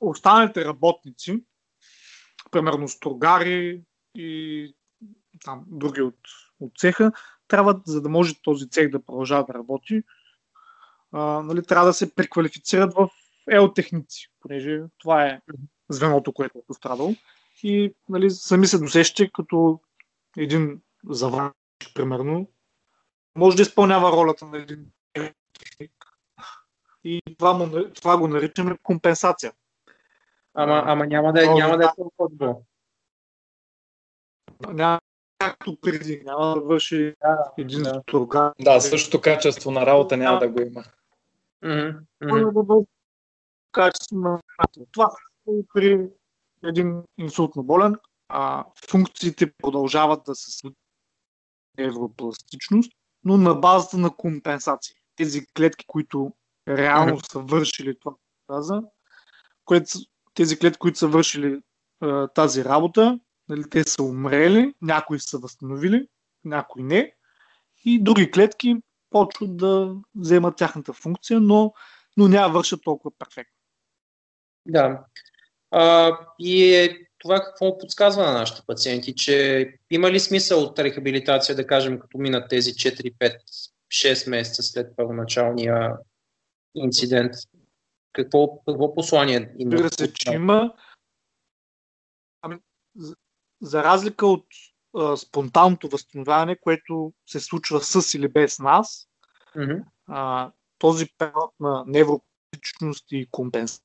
останалите работници, примерно строгари и там, други от, от цеха, трябва, за да може този цех да продължава да работи, а, нали, трябва да се преквалифицират в еотехници, понеже това е звеното, което е пострадало. И нали, сами се досещате, като един заварник, примерно, може да изпълнява ролята на един техник. И това, му, това го наричаме компенсация. Ама, ама няма да, е- няма да е толкова добро. Няма както преди, няма да върши един да. стругар. Да, същото качество на работа няма да го има. Качество на работа. Това при един инсултно болен, а функциите продължават да се с невропластичност, но на базата на компенсации. Тези клетки, които реално са вършили това, каза, което, са- тези клетки, които са вършили а, тази работа, нали, те са умрели, някои са възстановили, някои не, и други клетки почват да вземат тяхната функция, но, но няма вършат толкова перфектно. Да. А, и е, това какво подсказва на нашите пациенти, че има ли смисъл от рехабилитация, да кажем, като минат тези 4, 5, 6 месеца след първоначалния инцидент? Какво, какво послание има? Разбира се, че има. Ами, за, за разлика от а, спонтанното възстановяване, което се случва с или без нас, Мгм. а, този период на невропатичност и компенсация,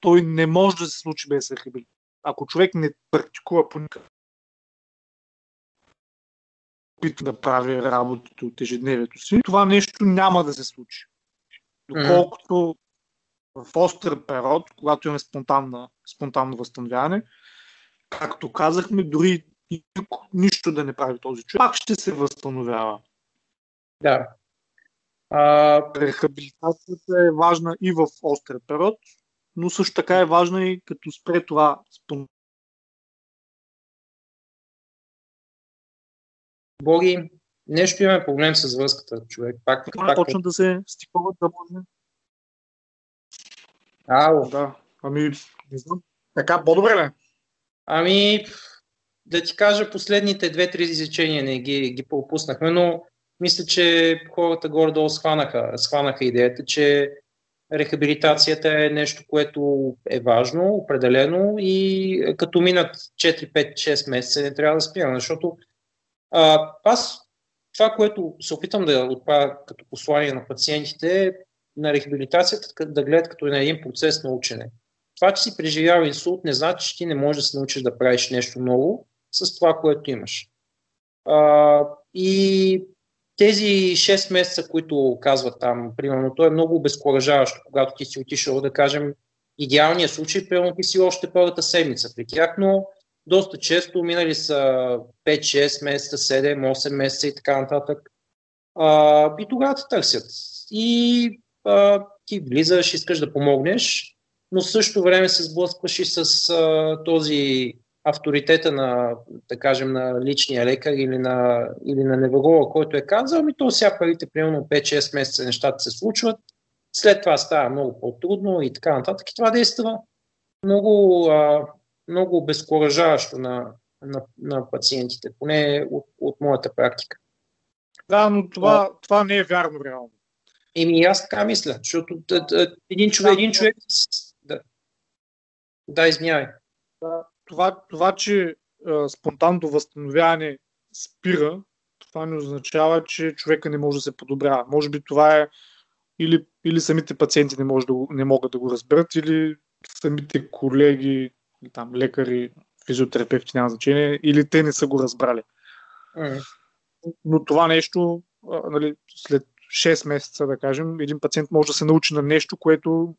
той не може да се случи без рехабилитация. Ако човек не практикува по никакъв опит да прави работите от ежедневието си, това нещо няма да се случи. Доколкото в остър период, когато имаме спонтанна, спонтанно възстановяване, както казахме, дори нищо да не прави този човек, пак ще се възстановява. Да. А, Рехабилитацията е важна и в остър период, но също така е важна и като спре това спонтанно. Боги, нещо имаме проблем с връзката, човек. Пак, пак, почна да се стиковат да може. Ало. Да, ами, не знам. Така, по-добре ли? Ами, да ти кажа, последните две-три изречения не ги, ги пропуснахме, но мисля, че хората горе-долу схванаха, схванаха идеята, че рехабилитацията е нещо, което е важно, определено и като минат 4, 5, 6 месеца не трябва да спираме, защото а, аз това, което се опитам да отправя като послание на пациентите е на рехабилитацията да гледат като на един процес на учене. Това, че си преживял инсулт, не значи, че ти не можеш да се научиш да правиш нещо ново с това, което имаш. А, и тези 6 месеца, които казват там, примерно, то е много обезкуражаващо, когато ти си отишъл, да кажем, идеалният случай, примерно ти си още първата седмица при тях, но доста често минали са 5-6 месеца, 7-8 месеца и така нататък. А, и тогава те търсят. И а, ти влизаш, искаш да помогнеш, но в същото време се сблъскваш и с а, този авторитета на, да кажем, на личния лекар или на, или на невролога, който е казал, ми то сега парите, примерно 5-6 месеца нещата се случват, след това става много по-трудно и така нататък. И това действа много, а, много обезкуражаващо на, на, на пациентите, поне от, от моята практика. Да, но това, това не е вярно реално. Еми, аз така мисля, защото д- д- един човек, един човек... Да, да извинявай. това, това че а, спонтанното възстановяване спира, това не означава, че човека не може да се подобрява. Може би това е или, или самите пациенти не, може да не могат да го разберат, или самите колеги, там лекари, физиотерапевти, няма значение, или те не са го разбрали. Но това нещо, а, нали, след 6 месеца, да кажем, един пациент може да се научи на нещо, което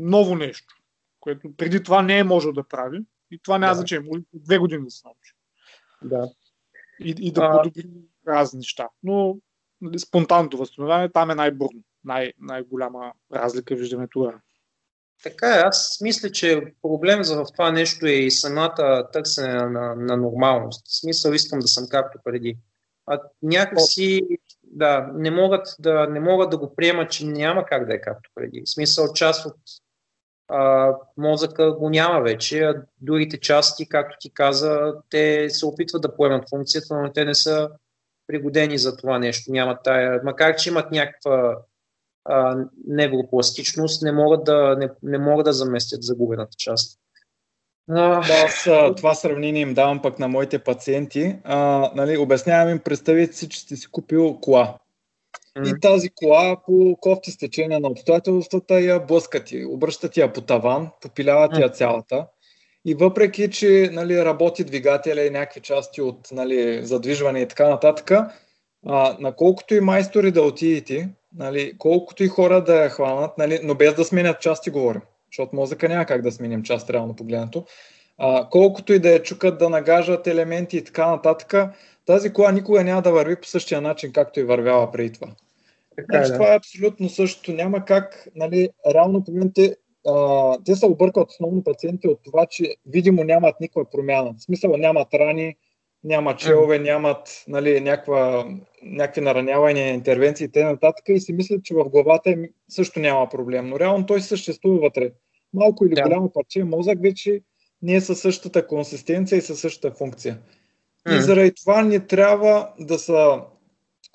ново нещо, което преди това не е можел да прави. И това няма Да. значение. Може две години да се научи. Да. И, и да А- подобри разни неща. Но нали, спонтанното възстановяване там е най-бурно. Най- най-голяма разлика виждаме тогава. Така е, аз мисля, че проблем за в това нещо е и самата търсене на, на, на нормалност. В смисъл искам да съм както преди. а някакси да, не, могат да, не могат да го приемат, че няма как да е както преди. В смисъл, част от а, мозъка го няма вече, а другите части, както ти каза, те се опитват да поемат функцията, но те не са пригодени за това нещо. Няма тая, макар че имат някаква а, невропластичност, не могат да, не, не могат да заместят загубената част. Да, аз това сравнение им давам пък на моите пациенти. А, нали, обяснявам им, представете си, че сте си купил кола. И тази кола по кофти стечение на обстоятелствата я блъска ти, обръща ти я по таван, попилява ти я цялата. И въпреки, че нали, работи двигателя и някакви части от нали, задвижване и така нататък, а, на колкото и майстори да отидете, нали, колкото и хора да я хванат, нали, но без да сменят части говорим, защото мозъка няма как да сменим част реално погледнато, а, колкото и да я чукат да нагажат елементи и така нататък, тази кола никога няма да върви по същия начин, както и вървяла преди това. Така, значи, да. Това е абсолютно същото. Няма как, нали, реално погледнете, а, те се объркват основно пациенти от това, че видимо нямат никаква промяна. В смисъл нямат рани, няма челове, нямат нали, някаква, някакви наранявания, интервенции и т.н. и си мислят, че в главата им също няма проблем. Но реално той съществува вътре. Малко или да. голямо парче мозък вече не е със същата консистенция и със същата функция. Mm. И заради това не трябва да са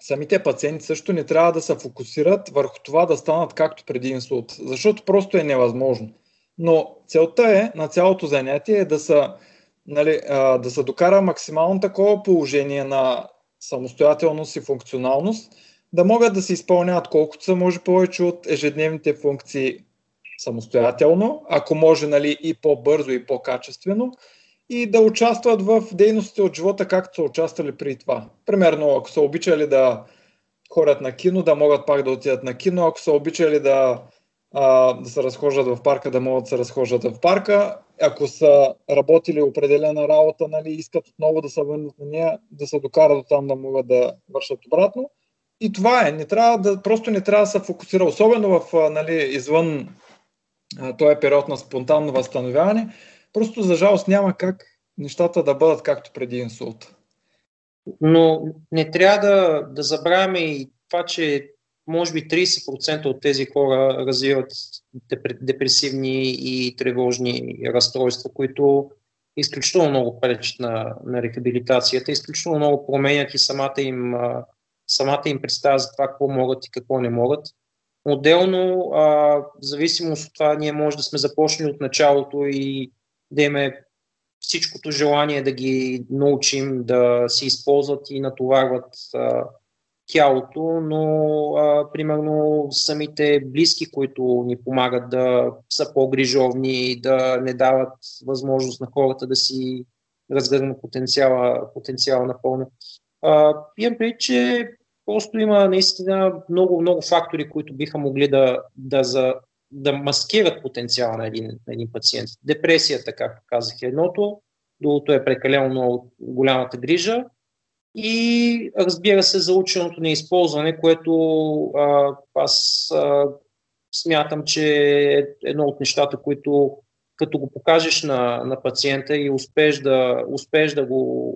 самите пациенти също не трябва да се фокусират върху това да станат както преди инсулт, защото просто е невъзможно. Но целта е на цялото занятие е да се, нали, да се докара максимално такова положение на самостоятелност и функционалност, да могат да се изпълняват колкото се може повече от ежедневните функции самостоятелно, ако може нали, и по-бързо и по-качествено, и да участват в дейностите от живота, както са участвали преди това. Примерно, ако са обичали да ходят на кино, да могат пак да отидат на кино, ако са обичали да, а, да се разхождат в парка, да могат да се разхождат в парка, ако са работили определена работа, нали, искат отново да се върнат на нея, да се докарат до там да могат да вършат обратно. И това е. Не трябва да, просто не трябва да се фокусира, особено в нали, извън този период на спонтанно възстановяване, Просто за жалост няма как нещата да бъдат както преди инсулт. Но не трябва да, да забравяме и това, че може би 30% от тези хора развиват депресивни и тревожни разстройства, които изключително много пречат на, на рехабилитацията, изключително много променят и самата им, самата им представа за това какво могат и какво не могат. Отделно, а, в зависимост от това, ние може да сме започнали от началото и да имаме всичкото желание да ги научим да се използват и натоварват а, тялото, но а, примерно самите близки, които ни помагат да са по-грижовни, да не дават възможност на хората да си разгърнат потенциала, потенциала напълно. А, имам преди, че просто има наистина много, много фактори, които биха могли да, да, за, да маскират потенциала на един, на един пациент. Депресията, както казах, е едното, другото е прекалено голямата грижа и разбира се заученото неизползване, което а, аз а, смятам, че е едно от нещата, които като го покажеш на, на пациента и успеш да, успеш да го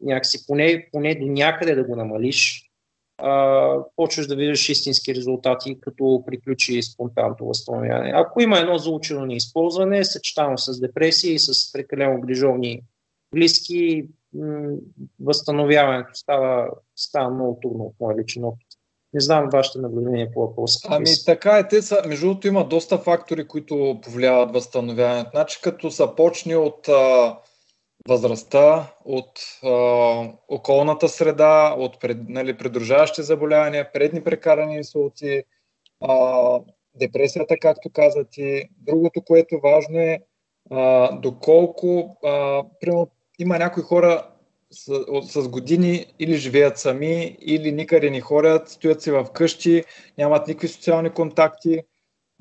някакси поне, поне до някъде да го намалиш, почваш да виждаш истински резултати, като приключи спонтанното възстановяване. Ако има едно заучено неизползване, съчетано с депресия и с прекалено грижовни близки, м- възстановяването става, става много трудно от моя личен опит. Не знам вашето наблюдение по въпроса. Ами така е, те са, между другото има доста фактори, които повлияват възстановяването. Значи като са почни от а, възрастта, от а, околната среда, от пред, нали, придружаващи заболявания, предни прекарани инсулти, а, депресията, както казати. Другото, което е важно е а, доколко а, прямо, има някои хора с, с години или живеят сами, или никъде не ходят, стоят си в къщи, нямат никакви социални контакти.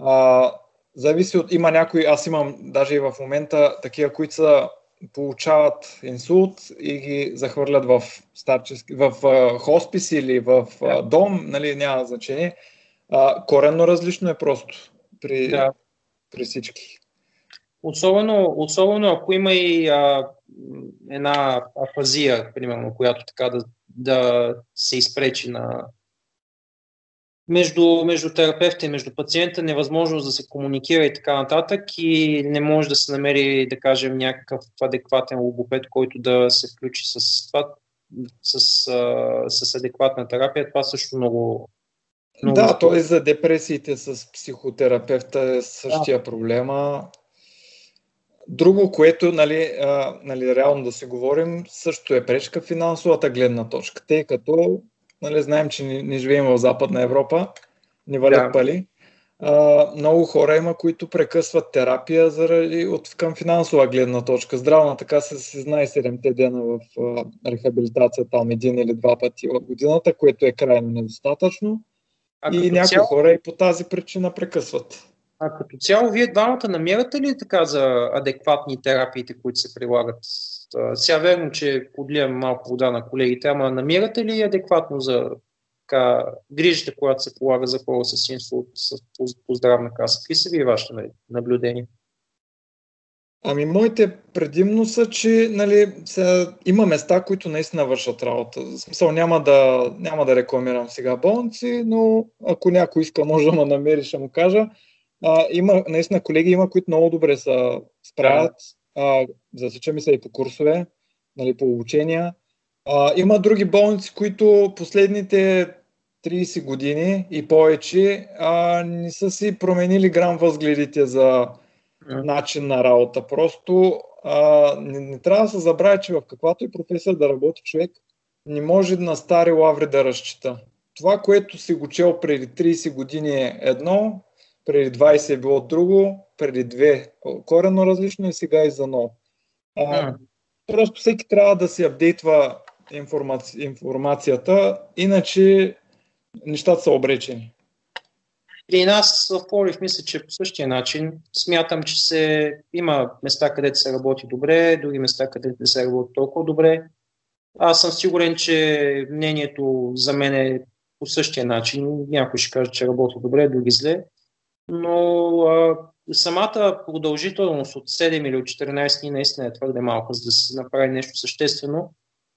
А, зависи от... Има някои, аз имам даже и в момента такива, които са получават инсулт и ги захвърлят в, старчески, в а, хоспис или в а, дом, нали, няма значение. А, коренно различно е просто при, да. при всички. Особено, особено ако има и а, една афазия, примерно, която така да, да се изпречи на между, между терапевта и между пациента, невъзможност да се комуникира и така нататък и не може да се намери, да кажем, някакъв адекватен логопед, който да се включи с това, с, с адекватна терапия. Това също много, много да, то и за депресиите с психотерапевта е същия да. проблема. Друго, което, нали, а, нали, реално да си говорим, също е пречка финансовата гледна точка, тъй като нали, знаем, че не, не живеем в Западна Европа, не валят да. пали. А, много хора има, които прекъсват терапия заради от към финансова гледна точка. Здравна така се, се знае 7-те дена в а, рехабилитация, там един или два пъти в годината, което е крайно недостатъчно. А и някои цяло... хора и по тази причина прекъсват. А като цяло, вие двамата намирате ли така за адекватни терапиите, които се прилагат? Сега верно, че подливам малко вода на колегите, ама намирате ли адекватно за така, грижите, която се полага за хора с инсулт по, по здравна каса? Какви са ви вашите наблюдения? Ами моите предимно са, че нали, сега, има места, които наистина вършат работа. В смисъл няма да, няма да рекламирам сега болници, но ако някой иска, може да ме намери, ще му кажа. А, има, наистина колеги има, които много добре се справят. А, засичаме се и по курсове, нали, по обучения. А, има други болници, които последните 30 години и повече а, не са си променили грам възгледите за начин на работа. Просто а, не, не трябва да се забравя, че в каквато и професия да работи човек, не може на стари лаври да разчита. Това, което си го чел преди 30 години е едно, преди 20 е било друго, преди две корено различно и сега и за ново. А, просто всеки трябва да си апдейтва информаци... информацията, иначе нещата са обречени. При нас в Пловдив мисля, че по същия начин. Смятам, че се, има места, където се работи добре, други места, където не се работи толкова добре. Аз съм сигурен, че мнението за мен е по същия начин. Някой ще каже, че работи добре, други зле но а, самата продължителност от 7 или от 14 дни наистина е твърде малка, за да се направи нещо съществено.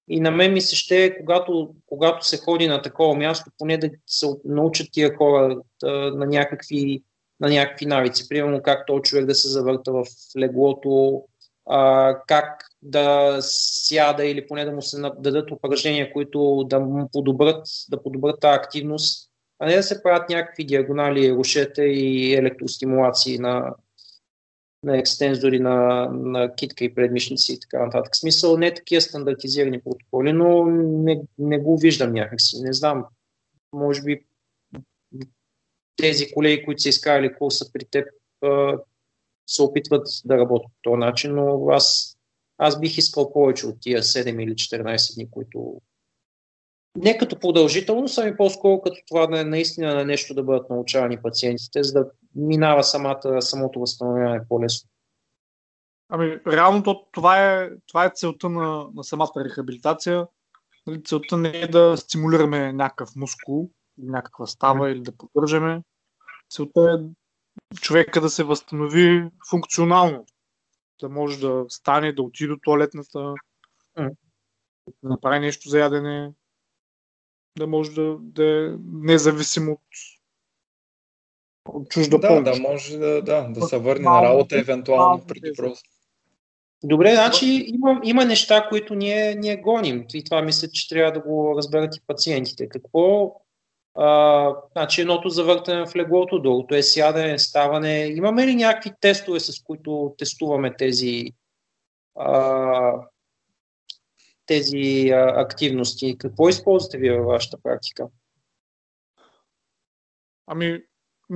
И на мен ми се ще, когато, когато се ходи на такова място, поне да се научат тия хора да, на, някакви, на някакви навици. Примерно как този човек да се завърта в леглото, а, как да сяда или поне да му се дадат упражнения, които да му подобрат, да подобрат тази активност а не да се правят някакви диагонали, рушета и електростимулации на, на екстензори на, на китка и предмишници и така нататък. В смисъл не такива стандартизирани протоколи, но не, не го виждам някакси. Не знам, може би тези колеги, които са изкарали курса при теб, се опитват да работят по този начин, но аз, аз бих искал повече от тия 7 или 14 дни, които не като продължителност, ами по-скоро като това да е наистина на нещо да бъдат научавани пациентите, за да минава самата, самото възстановяване по-лесно. Ами, реално то, това, е, това е целта на, на самата рехабилитация. Нали, целта не е да стимулираме някакъв мускул, някаква става mm. или да поддържаме. Целта е човека да се възстанови функционално. Да може да стане, да отиде до туалетната, mm. да направи нещо за ядене, да може да, да е независим от, от чужда да, помощ. Да, може да, да, да се върне на работа евентуално преди просто. Добре, значи има, има неща, които ние, ние гоним и това мисля, че трябва да го разберат и пациентите. Какво а, значи едното завъртане в леглото, другото е сядане, ставане. Имаме ли някакви тестове, с които тестуваме тези а, тези а, активности. Какво използвате вие във вашата практика? Ами,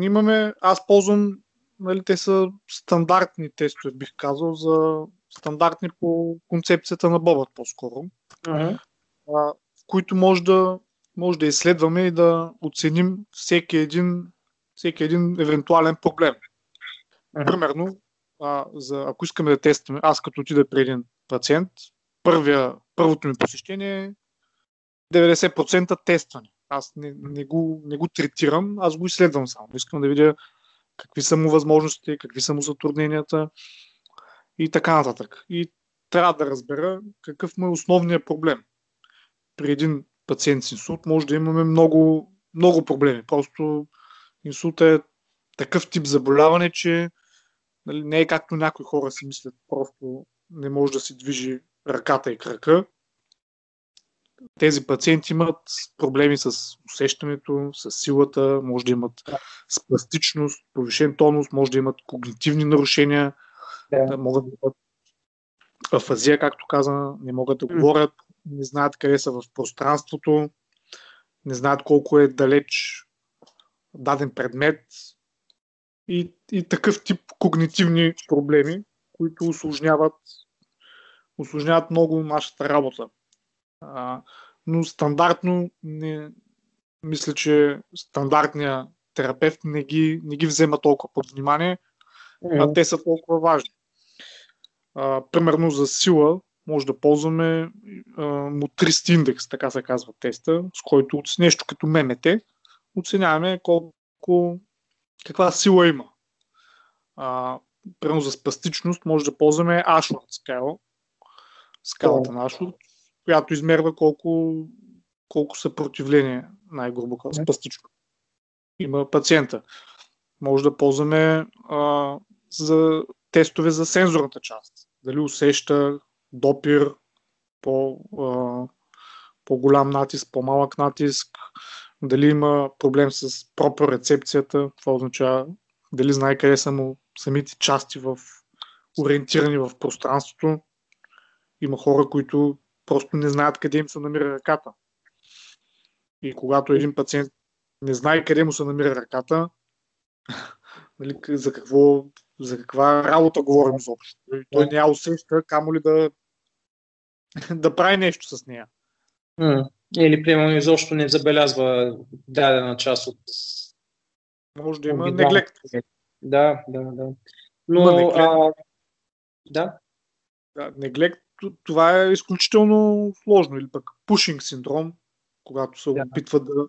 имаме, аз ползвам, нали, те са стандартни тестове, бих казал, за стандартни по концепцията на Бобът по-скоро, uh-huh. а, в които може да, може да изследваме и да оценим всеки един, всеки един евентуален проблем. Uh-huh. Примерно, а, за, ако искаме да тестваме, аз като отида при един пациент, първия, първото ми посещение е 90% тестване. Аз не, не, го, не го третирам, аз го изследвам само. Искам да видя какви са му възможностите, какви са му затрудненията и така нататък. И трябва да разбера какъв му е основният проблем. При един пациент с инсулт, може да имаме много, много проблеми. Просто инсулт е такъв тип заболяване, че нали, не е както някои хора си мислят, просто не може да си движи ръката и крака. Тези пациенти имат проблеми с усещането, с силата, може да имат спастичност, повишен тонус, може да имат когнитивни нарушения, да. могат да имат афазия, както каза, не могат да говорят, не знаят къде са в пространството, не знаят колко е далеч даден предмет и, и такъв тип когнитивни проблеми, които осложняват, осложняват много нашата работа. А, но стандартно не, мисля, че стандартният терапевт не ги, не ги взема толкова под внимание, а те са толкова важни. А, примерно за сила може да ползваме а, мутрист индекс, така се казва теста, с който с нещо като ММТ оценяваме колко, каква сила има. А, примерно за спастичност може да ползваме Ashworth скала, скалата на Ashworth, която измерва колко, колко съпротивление, най-грубо казвам, спастично. Има пациента. Може да ползваме а, за тестове за сензорната част. Дали усеща допир, по, а, по-голям натиск, по-малък натиск, дали има проблем с рецепцията, това означава дали знае къде са му самите части в ориентирани в пространството. Има хора, които просто не знаят къде им се намира ръката. И когато един пациент не знае къде му се намира ръката, нали, за, какво, за каква работа говорим изобщо. Той не я усеща, камо ли да, да прави нещо с нея. Или, примерно, изобщо не забелязва дадена част от. Може да има неглект. Да, да, да. Но. А, да. да. Неглект, това е изключително сложно. Или пък пушинг синдром, когато се опитват да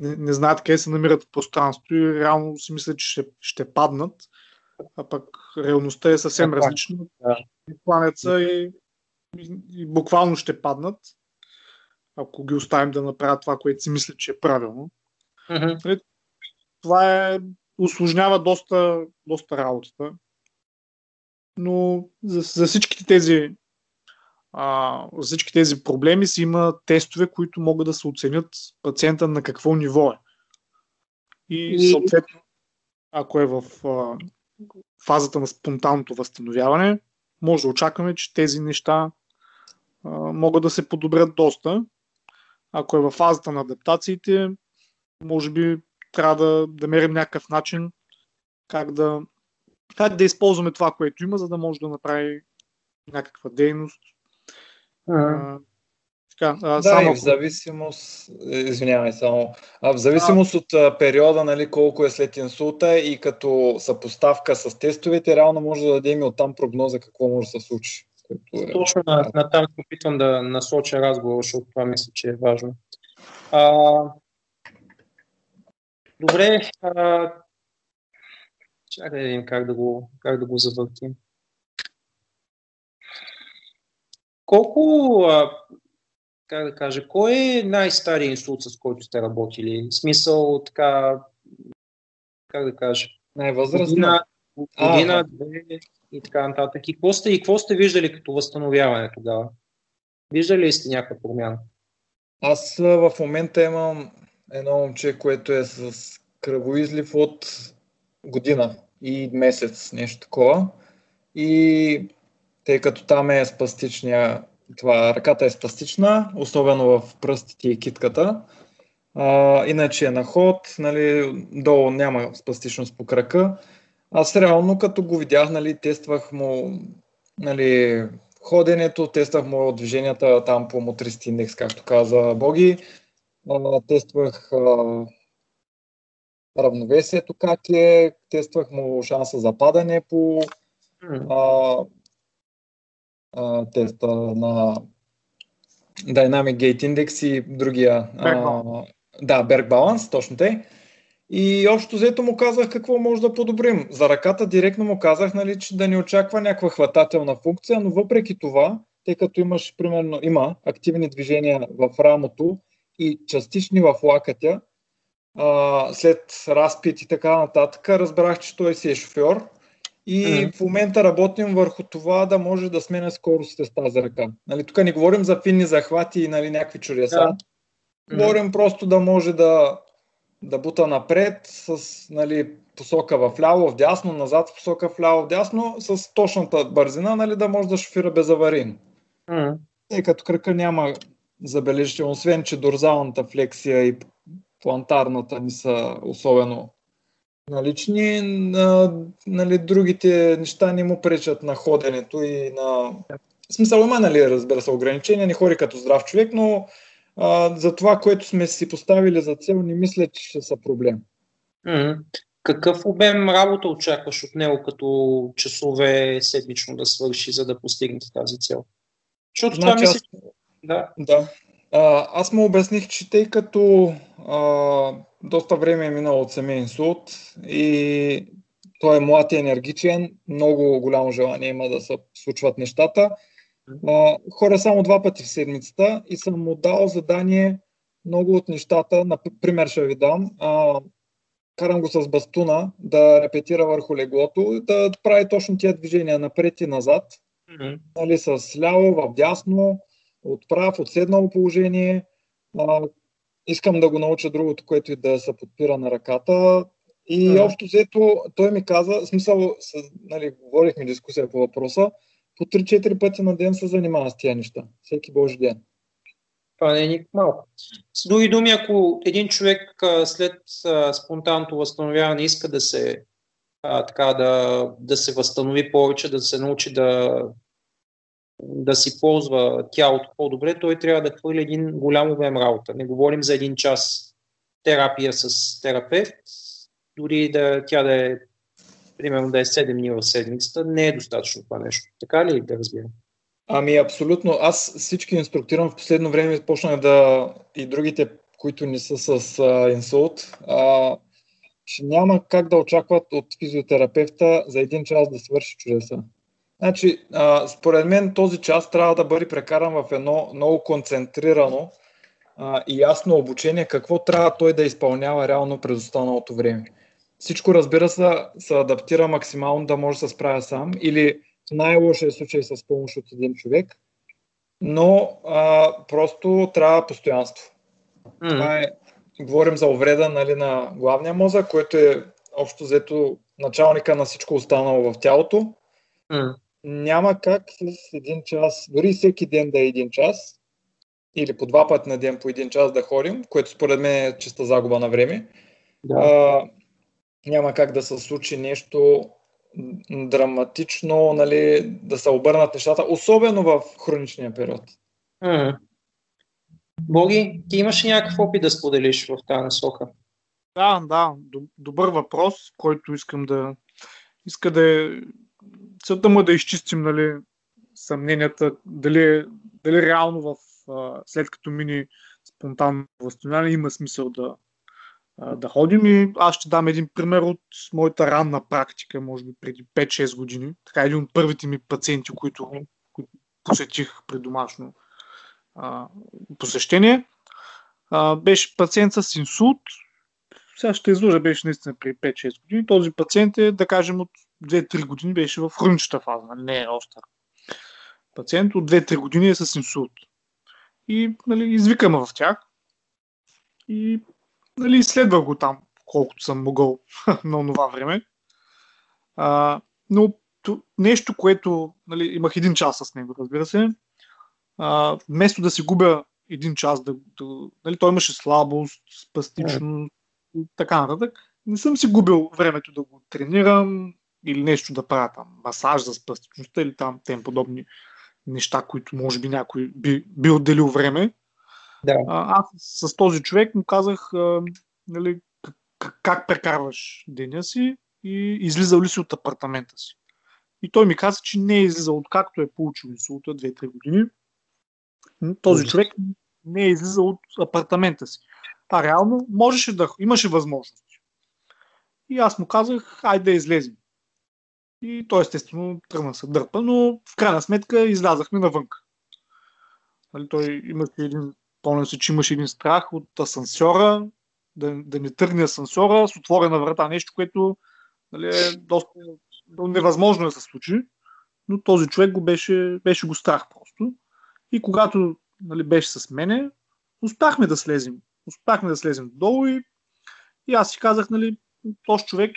не, не знаят къде се намират в пространството и реално си мислят, че ще, ще паднат, а пък реалността е съвсем да, различна. Да. Планеца и, и, и буквално ще паднат ако ги оставим да направят това, което си мислят, че е правилно. Uh-huh. Това е, усложнява доста, доста работата. Но за, за всичките тези а, за всички тези проблеми си има тестове, които могат да се оценят пациента на какво ниво е. И съответно, ако е в а, фазата на спонтанното възстановяване, може да очакваме, че тези неща а, могат да се подобрят доста. Ако е в фазата на адаптациите, може би трябва да, да мерим някакъв начин как да, как да използваме това, което има, за да може да направи някаква дейност. А, така, а, да, само... и в зависимост, извинявай само, а в зависимост а... от периода, нали, колко е след инсулта и като съпоставка с тестовете, реално може да дадем и оттам прогноза какво може да се случи. Е... Точно на, на там се опитвам да насоча разговор, защото това мисля, че е важно. А, добре, а, чакай да видим как да го, как да го завъртим. Колко, а, как да кажа, кой е най-старият инсулт, с който сте работили? В смисъл, така, как да кажа? Най-възрастна? Година, година две, и така нататък. И какво сте, и какво сте виждали като възстановяване тогава? Виждали ли сте някаква промяна? Аз в момента имам едно момче, което е с кръвоизлив от година и месец, нещо такова. И тъй като там е спастичния, това, ръката е спастична, особено в пръстите и китката. А, иначе е на ход, нали, долу няма спастичност по крака. Аз реално като го видях, нали, тествах му нали, ходенето, тествах му движенията там по мотрист индекс, както каза Боги. А, тествах а, равновесието как е, тествах му шанса за падане по а, а, теста на Dynamic Gate Index и другия. А, да, Berg Balance, точно те. И общо взето му казах какво може да подобрим. За ръката директно му казах, нали, че да не очаква някаква хватателна функция, но въпреки това, тъй като имаш, примерно, има активни движения в рамото и частични в лакътя, а, след разпит и така нататък, разбрах, че той си е шофьор. И mm-hmm. в момента работим върху това да може да сменя скоростите с тази ръка. Нали, тук не говорим за финни захвати и нали, някакви чудеса. Говорим mm-hmm. просто да може да, да бута напред с нали, посока в ляво, в дясно, назад в посока в ляво, в дясно, с точната бързина, нали, да може да шофира безаварийно. Mm-hmm. Тъй като кръка няма забележително, освен че дорзалната флексия и плантарната ни са особено налични, на, нали, другите неща не му пречат на ходенето и на... В смисъл има, нали, разбира се, ограничения, не ходи като здрав човек, но а, за това, което сме си поставили за цел, не мисля, че ще са проблем. Mm-hmm. Какъв обем работа очакваш от него като часове седмично да свърши, за да постигнете тази цел? Защото значи, това мисля... Да. да. А, аз му обясних, че тъй като а, доста време е минало от семейен инсулт и той е млад и енергичен, много голямо желание има да се случват нещата. А, хора само два пъти в седмицата и съм му дал задание много от нещата, например ще ви дам, а, карам го с бастуна да репетира върху леглото, да прави точно тия движения напред и назад, mm-hmm. нали, с ляво, в дясно, от прав, от седнало положение. А, искам да го науча другото, което и да се подпира на ръката. И mm-hmm. общо взето той ми каза, в смисъл, с, нали, говорихме дискусия по въпроса, по 3-4 пъти на ден се занимава с тия неща. Всеки Божи ден. Това не е никак малко. С други думи, ако един човек а, след а, спонтанното възстановяване иска да се, а, така, да, да се възстанови повече, да се научи да, да си ползва тялото по-добре, той трябва да хвърли един голям обем работа. Не говорим за един час терапия с терапевт, дори да тя да е примерно да е 7 дни в седмицата, не е достатъчно това нещо. Така ли да разбирам? Ами абсолютно. Аз всички инструктирам в последно време, почнах да и другите, които не са с а, инсулт, а, че няма как да очакват от физиотерапевта за един час да свърши чудеса. Значи, а, според мен този час трябва да бъде прекаран в едно много концентрирано а, и ясно обучение, какво трябва той да изпълнява реално през останалото време. Всичко, разбира се, се адаптира максимално да може да се справя сам или в най-лошия случай с помощ от един човек, но а, просто трябва постоянство. Mm. Това е, говорим за увреда нали, на главния мозък, който е общо взето началника на всичко останало в тялото. Mm. Няма как с един час, дори всеки ден да е един час, или по два пъти на ден по един час да ходим, което според мен е чиста загуба на време. Да. А, няма как да се случи нещо драматично, нали, да се обърнат нещата, особено в хроничния период. Mm. Боги, ти имаш някакъв опит да споделиш в тази насока? Да, да, добър въпрос, който искам да иска да е... Целта му е да изчистим нали, съмненията, дали, дали реално в, след като мини спонтанно възстановяване има смисъл да, да ходим и аз ще дам един пример от моята ранна практика, може би преди 5-6 години. Така един от първите ми пациенти, които, които посетих при домашно а, посещение. А, беше пациент с инсулт. Сега ще изложа, беше наистина при 5-6 години. Този пациент е, да кажем, от 2-3 години беше в хроничната фаза, нали, не е остър. Пациент от 2-3 години е с инсулт. И нали, извикаме в тях. И нали, изследвах го там, колкото съм могъл на това време. А, но нещо, което нали, имах един час с него, разбира се. А, вместо да си губя един час, да, да, нали, той имаше слабост, спастично и така нататък, не съм си губил времето да го тренирам или нещо да правя там, масаж за спастичността или там тем подобни неща, които може би някой би, би отделил време. Да. А, аз с този човек му казах а, нали, как, как прекарваш деня си и излизал ли си от апартамента си. И той ми каза, че не е излизал откакто е получил инсулта 2-3 години. Този човек не е излизал от апартамента си. А реално можеше да, имаше възможности. И аз му казах, айде да излезем. И той естествено тръгна се дърпа, но в крайна сметка излязахме навънка. Нали, той имаше един Помням се, че имаше един страх от асансьора, да, да не тръгне асансьора с отворена врата, нещо, което нали, е доста невъзможно да се случи, но този човек го беше, беше го страх просто. И когато нали, беше с мене, успяхме да слезем. Успяхме да слезем долу и, и аз си казах, нали, този човек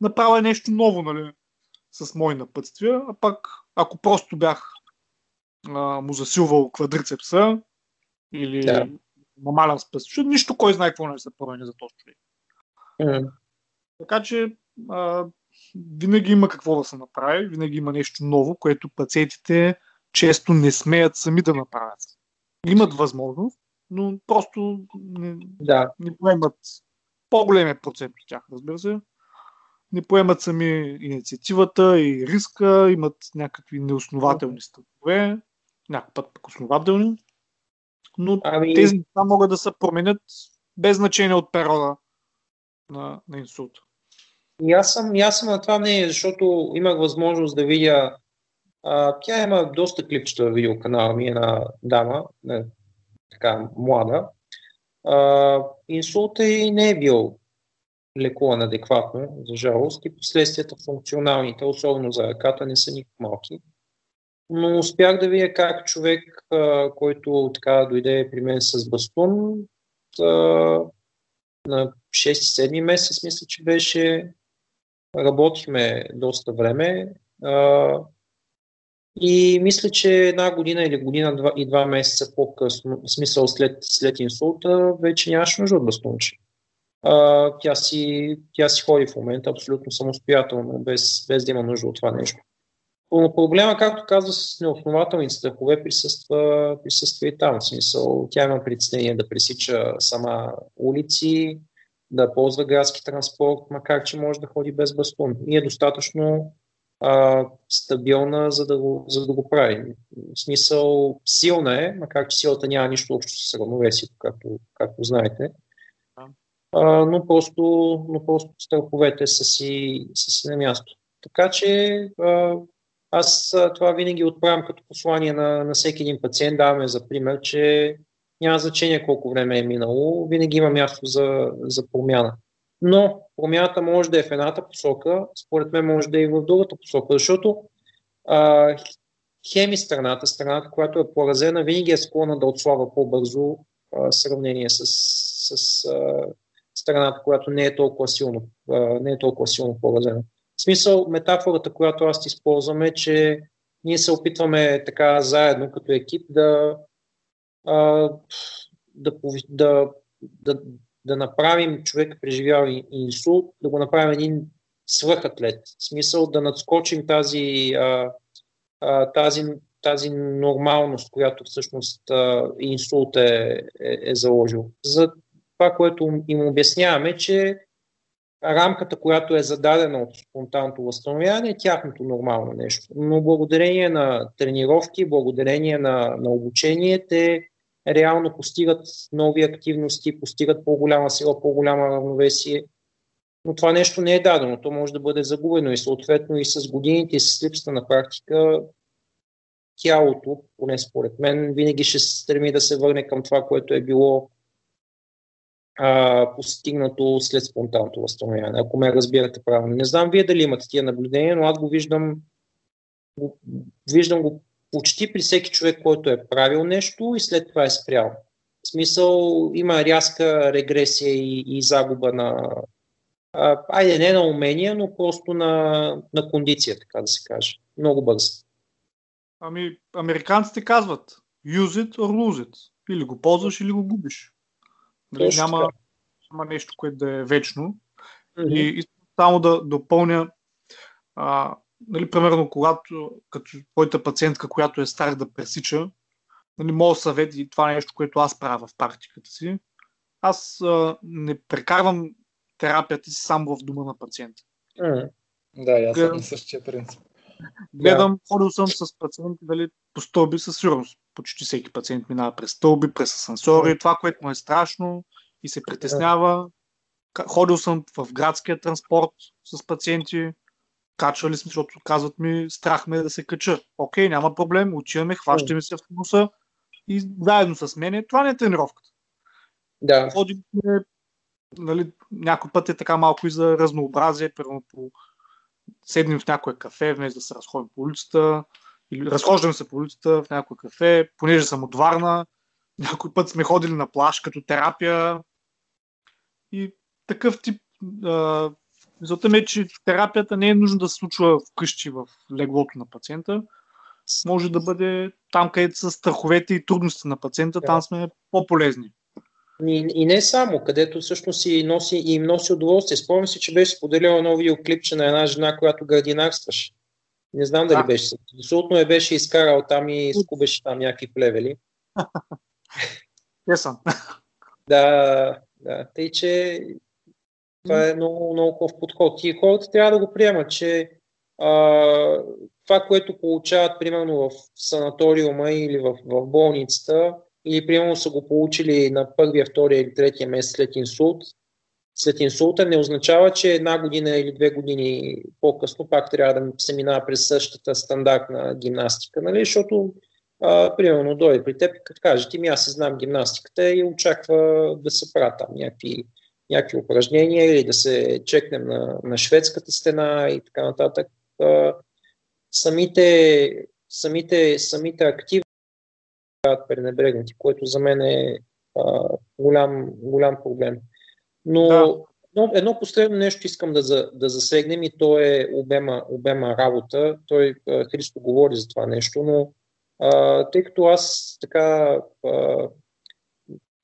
направи нещо ново, нали, с мои напътствия, а пак ако просто бях а, му засилвал квадрицепса или да. намалял с пъстче, нищо кой знае какво не се промени за този човек. Mm. Така че а, винаги има какво да се направи, винаги има нещо ново, което пациентите често не смеят сами да направят. Имат възможност, но просто не, да. не поемат по-големия процент от тях, разбира се. Не поемат сами инициативата и риска, имат някакви неоснователни стъпове, някакъв път пък основателни. Но ами... тези неща могат да се променят без значение от периода на, на инсулта. И аз съм, и аз съм на това мнение, защото имах възможност да видя. А, тя има доста клипчета в видеоканала ми, една дама, не, така млада. А, инсулта и не е бил лекуван адекватно, за жалост, и последствията функционалните, особено за ръката, не са никак малки. Но успях да видя как човек, който така дойде при мен с бастун, на 6-7 месец, мисля, че беше, работихме доста време и мисля, че една година или година и два месеца по-късно, в смисъл след, след инсулта, вече нямаше нужда от бастунче. А, тя, си, тя си ходи в момента абсолютно самостоятелно, без, без да има нужда от това нещо. Но проблема, както казва, с неоснователните страхове присъства, присъства и там. В смисъл, тя има притеснение да пресича сама улици, да ползва градски транспорт, макар че може да ходи без бастун. И е достатъчно а, стабилна, за да, го, за да го прави. В смисъл, силна е, макар че силата няма нищо общо с равновесието, както, както знаете. А, но, просто, но просто страховете са си, са си на място. Така че а, аз това винаги отправям като послание на, на всеки един пациент. Даваме за пример, че няма значение колко време е минало, винаги има място за, за промяна. Но промяната може да е в едната посока, според мен може да е и в другата посока, защото а, хеми страната, страната, която е поразена, винаги е склонна да отслава по-бързо в сравнение с, с а, страната, която не е толкова силно, не е толкова силно поразена. В смисъл, метафората, която аз използвам е, че ние се опитваме така заедно като екип да да, да, да, да направим човек преживял инсулт, да го направим един свръхатлет. В смисъл да надскочим тази, тази, тази нормалност, която всъщност инсулт е, е, е заложил. За това, което им обясняваме, че рамката, която е зададена от спонтанното възстановяване, е тяхното нормално нещо. Но благодарение на тренировки, благодарение на, на обучение, те реално постигат нови активности, постигат по-голяма сила, по-голяма равновесие. Но това нещо не е дадено, то може да бъде загубено и съответно и с годините и с липсата на практика тялото, поне според мен, винаги ще се стреми да се върне към това, което е било а, постигнато след спонтанното възстановяване, ако ме разбирате правилно. Не знам вие дали имате тия наблюдения, но аз го виждам, го, виждам го почти при всеки човек, който е правил нещо и след това е спрял. В смисъл има рязка регресия и, и загуба на, а, айде не на умения, но просто на, на кондиция, така да се каже. Много бързо. Ами, американците казват use it or lose it. Или го ползваш, или го губиш. Нали, няма, няма нещо, което да е вечно. Mm-hmm. И, и само да допълня а, нали, примерно, когато като твоята пациентка, която е стар да пресича, нали, моят съвет и това е нещо, което аз правя в практиката си, аз а, не прекарвам терапията си само в дома на пациента. Mm. Да, аз съм на същия принцип. Гледам, yeah. ходил съм с пациенти дали, по стълби със сигурност. Почти всеки пациент минава през стълби, през асансьори, това, което му е страшно и се притеснява. Ходил съм в градския транспорт с пациенти, качвали сме, защото казват ми, страх ме да се кача. Окей, няма проблем, отиваме, хващаме се автобуса, и заедно с мен. Това не е тренировката. Да. Ходим, нали, някой път е така малко и за разнообразие, примерно по седнем в някое кафе, вместо да се разходим по улицата, или разхождаме се по улицата в някое кафе, понеже съм от Варна, някой път сме ходили на плаж като терапия и такъв тип Мисълта ми е, че терапията не е нужно да се случва вкъщи в леглото на пациента. Може да бъде там, където са страховете и трудности на пациента, да. там сме по-полезни. И, и не само, където всъщност и, носи, и им носи удоволствие. Спомням си, че беше споделила едно видеоклипче на една жена, която градинарстваше. Не знам дали да. беше. Абсолютно я беше изкарал там и скубеше там някакви плевели. Не съм. Да, да. Тъй, че това е много, много хубав подход. И хората трябва да го приемат, че а, това, което получават примерно в санаториума или в, в болницата, или примерно са го получили на първия, втория или третия месец след инсулт, след инсулта не означава, че една година или две години по-късно пак трябва да се минава през същата стандартна гимнастика, нали? защото а, примерно дойде при теб, като каже, ти ми аз знам гимнастиката и очаква да се правят там някакви, някакви упражнения или да се чекнем на, на шведската стена и така нататък. А, самите, самите, самите активи биват пренебрегнати, което за мен е а, голям, голям проблем. Но да. едно, едно последно нещо искам да, за, да засегнем и то е обема, обема работа. Той, Христо говори за това нещо, но а, тъй като аз така а,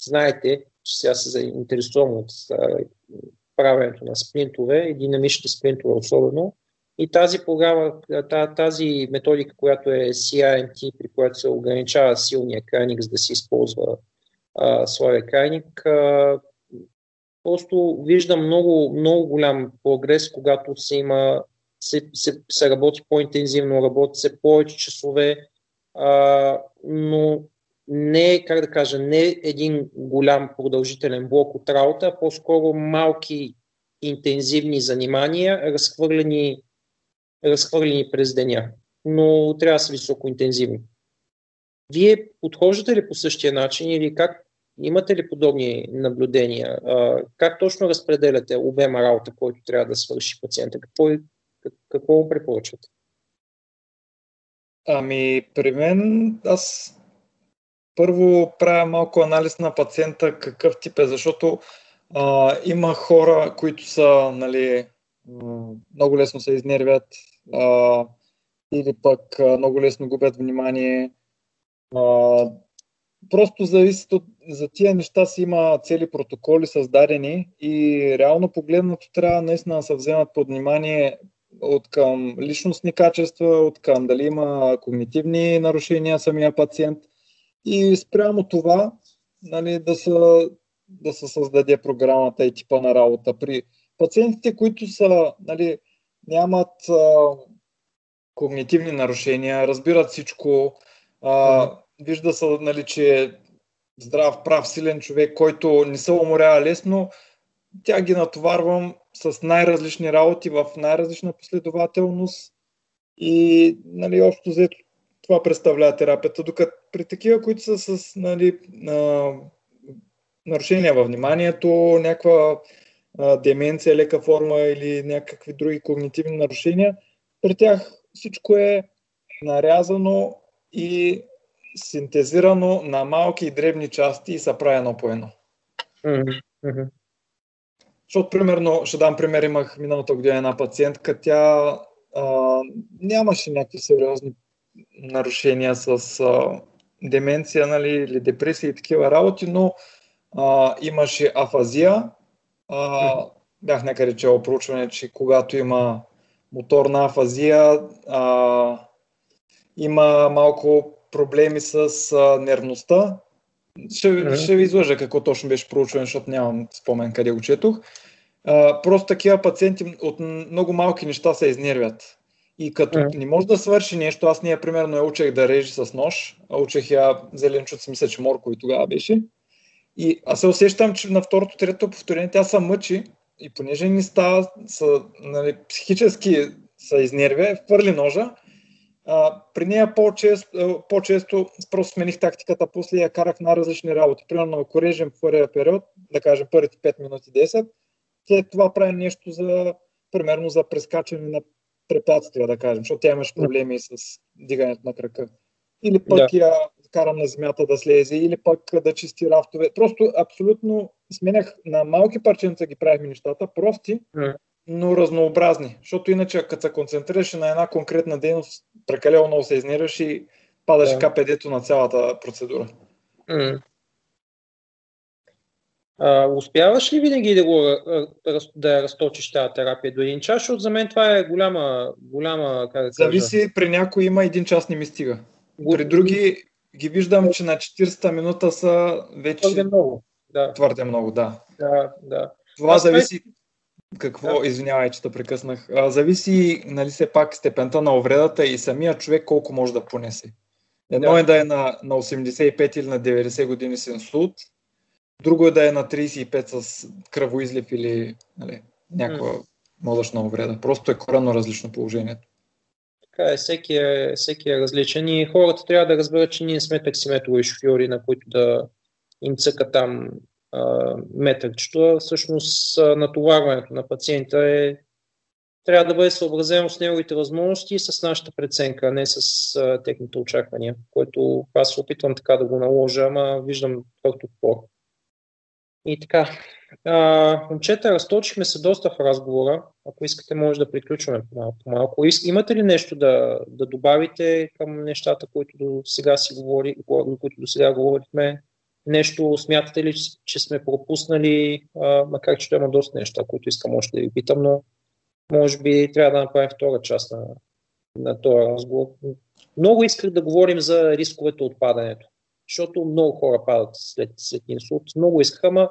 знаете, че сега се заинтересувам от а, правенето на спринтове и динамичните спринтове особено, и тази програма, тази методика, която е CIMT, при която се ограничава силния крайник, за да се използва а, слабия крайник, а, просто виждам много, много голям прогрес, когато се има, се, се, се работи по-интензивно, работи се повече часове, а, но не, как да кажа, не един голям продължителен блок от работа, а по-скоро малки интензивни занимания, разхвърлени разхвърлени през деня, но трябва да са високоинтензивни. Вие подхождате ли по същия начин или как имате ли подобни наблюдения? Как точно разпределяте обема работа, който трябва да свърши пациента? Какво, какво препоръчвате? Ами, при мен аз първо правя малко анализ на пациента какъв тип е, защото а, има хора, които са нали, много лесно се изнервят а, или пък много лесно губят внимание. А, просто зависи от, за тия неща си има цели протоколи създадени и реално погледнато трябва наистина да се вземат под внимание от към личностни качества, от към дали има когнитивни нарушения самия пациент и спрямо това нали, да, се, да се създаде програмата и типа на работа. При пациентите, които са, нали, нямат а, когнитивни нарушения, разбират всичко, а, вижда се, нали, че е здрав, прав, силен човек, който не се уморява лесно, тя ги натоварвам с най-различни работи в най-различна последователност. И нали, общо взето това представлява терапията, докато при такива, които са с нали, а, нарушения във вниманието, някаква деменция, лека форма или някакви други когнитивни нарушения, при тях всичко е нарязано и синтезирано на малки и дребни части и се прави едно по едно. Mm-hmm. Защото, примерно, ще дам пример, имах миналата година една пациентка, тя а, нямаше някакви сериозни нарушения с а, деменция нали, или депресия и такива работи, но а, имаше афазия. А, бях някъде чел проучване, че когато има моторна афазия, а, има малко проблеми с а, нервността. Ще, mm-hmm. ще ви излъжа какво точно беше проучване, защото нямам спомен къде го четох. А, просто такива пациенти от много малки неща се изнервят. И като mm. не може да свърши нещо, аз ние примерно я учех да режи с нож, а учех я зеленчук, си мисля, че морко и тогава беше. И аз се усещам, че на второто, трето повторение тя се мъчи и понеже ни става са, нали, психически се изнервя, хвърли ножа А, при нея по-често, по-често просто смених тактиката, после я карах на различни работи. Примерно, ако режем в първия период, да кажем първите 5 минути 10, след това правим нещо за, примерно, за прескачане на препятствия, да кажем, защото тя имаш проблеми с дигането на крака. Или пък да. я карам на земята да слезе, или пък да чисти рафтове. Просто абсолютно сменях на малки парченца ги правихме нещата, прости, mm. Но разнообразни. Защото иначе, като се концентрираш на една конкретна дейност, прекалено много се изнерваш и падаш yeah. КПД-то на цялата процедура. Mm. А, успяваш ли винаги да, го, да разточиш тази терапия до един час? Защото за мен това е голяма, голяма как да кажа... Зависи, при някои има един час не ми стига. При други ги виждам, че на 40-та минута са вече... Твърде много. Да. Твърде много, да. Да, да. Това Аз зависи... Какво, да. извинявай, че те прекъснах. А, зависи, нали, все пак степента на увредата и самия човек колко може да понесе. Едно да. е да е на, на 85 или на 90 години с инсулт, друго е да е на 35 с кръвоизлив или нали, някаква mm. мозъчна увреда. Просто е коренно различно положението. Така е, всеки е, всеки е различен и хората трябва да разберат, че ние сме таксиметрови шофьори, на които да им цъка там метърчето. Всъщност натоварването на пациента е трябва да бъде съобразено с неговите възможности и с нашата преценка, а не с а, техните очаквания, което аз се опитвам така да го наложа, ама виждам твърд отпор. И така, момчета, разточихме се доста в разговора. Ако искате, може да приключваме по-малко. Имате ли нещо да, да добавите към нещата, които до сега си говори, които до сега говорихме? Нещо смятате ли, че сме пропуснали, а, макар че има доста неща, които искам още да ви питам, но може би трябва да направим втора част на, на този разговор. Много исках да говорим за рисковете от падането, защото много хора падат след, след инсулт. Много исках, ама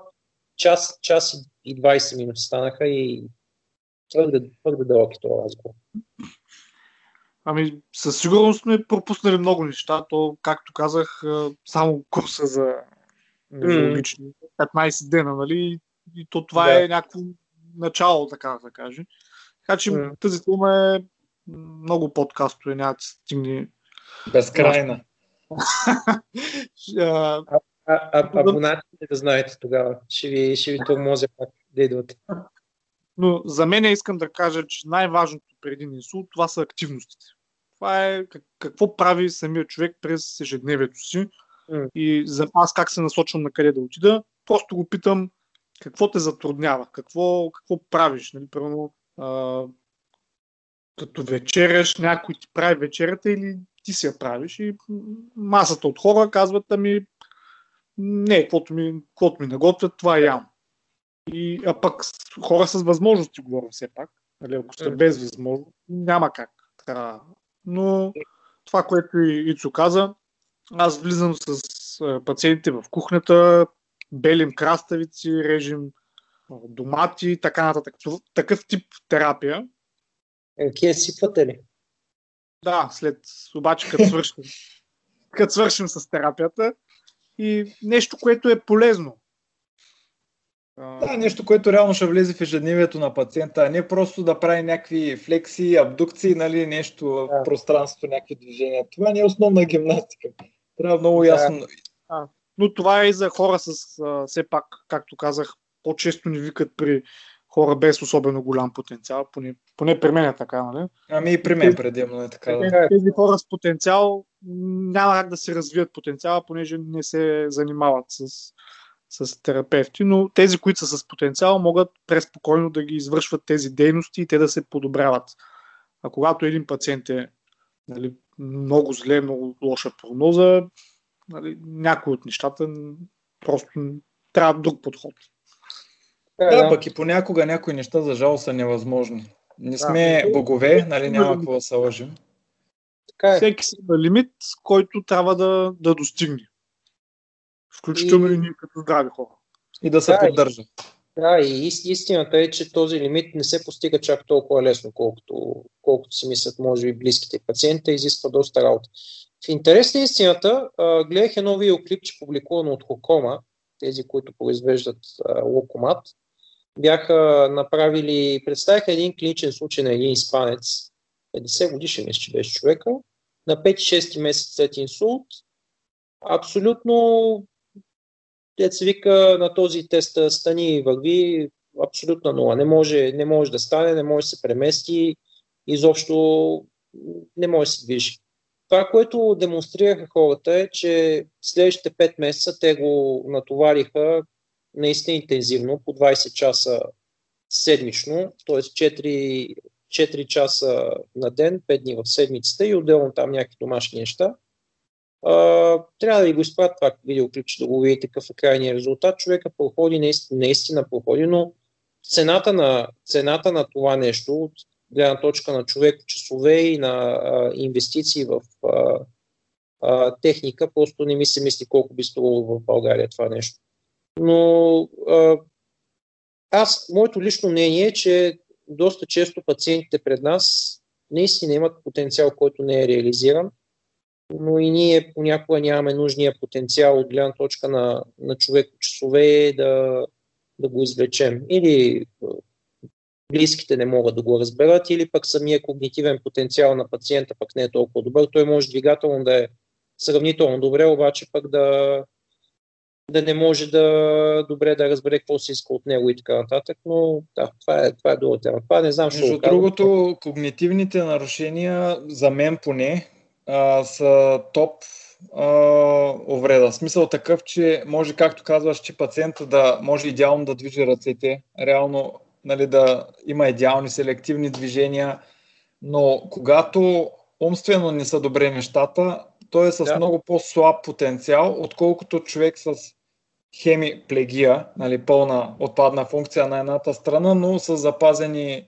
час, час и 20 минути станаха и твърде, твърде дълъг е този разговор. Ами, със сигурност сме пропуснали много неща. То, както казах, само курса за незологични mm. 15 дена, нали? И то това да. е някакво начало, така да каже. Така че mm. тази тема е много подкастове, няма да стигне. Безкрайна. А, а, абонатите да знаете тогава. Ще ви, ще ви тормозя пак да идвате. Но за мен искам да кажа, че най-важното преди инсулт, това са активностите. Това е как, какво прави самия човек през ежедневието си. Mm. И за аз как се насочвам на къде да отида, просто го питам какво те затруднява, какво, какво правиш. Нали? Примерно, а, като вечеряш, някой ти прави вечерята или ти си я правиш и масата от хора казват, ами не, каквото ми, каквото ми наготвят, това ям. И, а пък хора с възможности говорим все пак. Нали, ако сте без възможност, няма как. Трябва. Но това, което и Ицо каза, аз влизам с пациентите в кухнята, белим краставици, режем домати, така нататък. Такъв тип терапия. Е, сипвате ли? Да, след, обаче като свършим, като свършим с терапията, и нещо, което е полезно. Да, нещо, което реално ще влезе в ежедневието на пациента, а не просто да прави някакви флексии, абдукции, нали, нещо в да. пространството, някакви движения. Това не е основна гимнастика. Трябва много ясно. Да. Но това е и за хора с, а, все пак, както казах, по-често ни викат при хора без особено голям потенциал, поне, поне при мен е така, нали? Ами и при мен предимно е така. Да. Тези хора с потенциал няма как да се развият потенциала, понеже не се занимават с, с терапевти, но тези, които са с потенциал, могат преспокойно да ги извършват тези дейности и те да се подобряват. А когато един пациент е нали, много зле, много лоша прогноза, нали, някои от нещата просто трябва друг подход. Да, да, пък и понякога някои неща за жал са невъзможни. Не сме да, богове, нали няма какво да се лъжим. Така е. Всеки си има лимит, който трябва да, да достигне. Включително и, и ние като здрави хора. И да се да, поддържа. Да, и истината е, че този лимит не се постига чак толкова лесно, колкото, колкото си мислят, може би, близките пациента, изисква доста работа. В интерес на истината, гледах едно видеоклипче, публикувано от Хокома, тези, които произвеждат локомат, бяха направили, представяха един клиничен случай на един испанец, 50 годишен мисля, че беше човека, на 5-6 месец след инсулт, абсолютно се вика на този тест стани и върви абсолютна нула. Не може, не може да стане, не може да се премести, изобщо не може да се движи. Това, което демонстрираха хората е, че следващите 5 месеца те го натовариха наистина интензивно, по 20 часа седмично, т.е. 4, 4 часа на ден, 5 дни в седмицата и отделно там някакви домашни неща. Трябва да ви го изпратя това видеоклипче, да го видите какъв е крайният резултат. Човека проходи, наистина, наистина проходи, но цената на, цената на това нещо, от гледна точка на човек, часове и на а, инвестиции в а, а, техника, просто не ми се мисли колко би струвало в България това нещо. Но а, аз, моето лично мнение е, че доста често пациентите пред нас наистина имат потенциал, който не е реализиран, но и ние понякога нямаме нужния потенциал от гледна точка на, на човек часове да, да го извлечем. Или близките не могат да го разберат, или пък самия когнитивен потенциал на пациента пък не е толкова добър. Той може двигателно да е сравнително добре, обаче пък да, да не може да добре да разбере какво се иска от него и така нататък, но да, това е, това е друга тема. Това не знам, Между другото, когнитивните нарушения, за мен поне, а, са топ а, увреда. Смисъл такъв, че може, както казваш, че пациента да може идеално да движи ръцете, реално нали, да има идеални селективни движения, но когато умствено не са добре нещата, той е с да. много по-слаб потенциал, отколкото човек с хемиплегия, нали, пълна отпадна функция на едната страна, но с запазени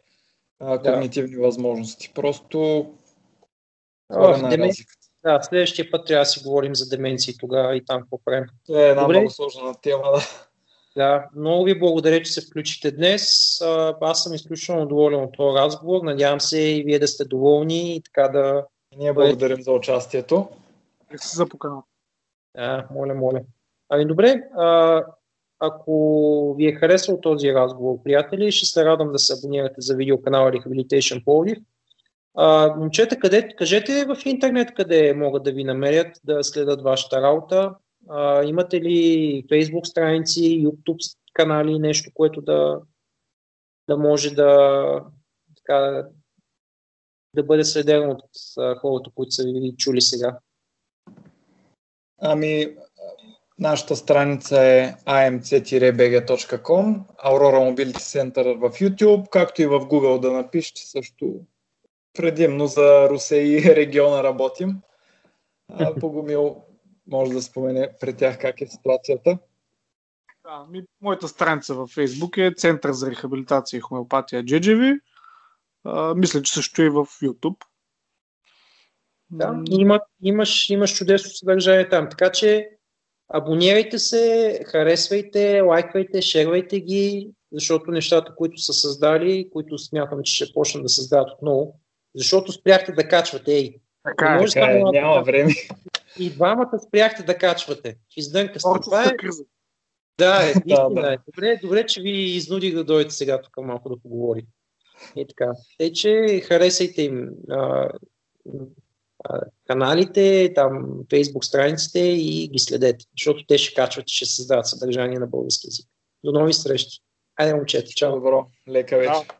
а, когнитивни да. възможности. Просто Демен... Да, следващия път трябва да си говорим за деменции тогава и там по време. Това е една Добре. много сложна тема. Да. Да, много ви благодаря, че се включите днес. Аз съм изключително доволен от този разговор. Надявам се и вие да сте доволни и така да... Ние благодарим за участието. се за покана. Да, моля, моля. Ами добре, а, ако ви е харесал този разговор, приятели, ще се радвам да се абонирате за видеоканала Rehabilitation Plовдив. момчета, къде, кажете в интернет къде могат да ви намерят, да следят вашата работа. А, имате ли Facebook страници, YouTube канали, нещо, което да, да може да, така, да бъде следено от хората, които са ви чули сега? Ами, нашата страница е amc-bg.com, Aurora Mobility Center в YouTube, както и в Google да напишете също предимно за Русе и региона работим. А, Погомил може да спомене пред тях как е ситуацията. Да, ми, моята страница във Facebook е Център за рехабилитация и хомеопатия Джеджеви. А, мисля, че също и в YouTube. Да, има, имаш, имаш чудесно съдържание там. Така че абонирайте се, харесвайте, лайквайте, шервайте ги, защото нещата, които са създали, които смятам, че ще почнат да създават отново, защото спряхте да качвате, ей. Така, е, така е, няма време. И двамата спряхте да качвате. Издънка сте. Това е... Да, е, истина е. Добре, добре, че ви изнудих да дойдете сега тук малко да поговорим. И така. Те, че харесайте им а, а, каналите, там, фейсбук страниците и ги следете, защото те ще качват и ще създават съдържание на български язик. До нови срещи. Айде, момчета, чао. Добро, лека вечер.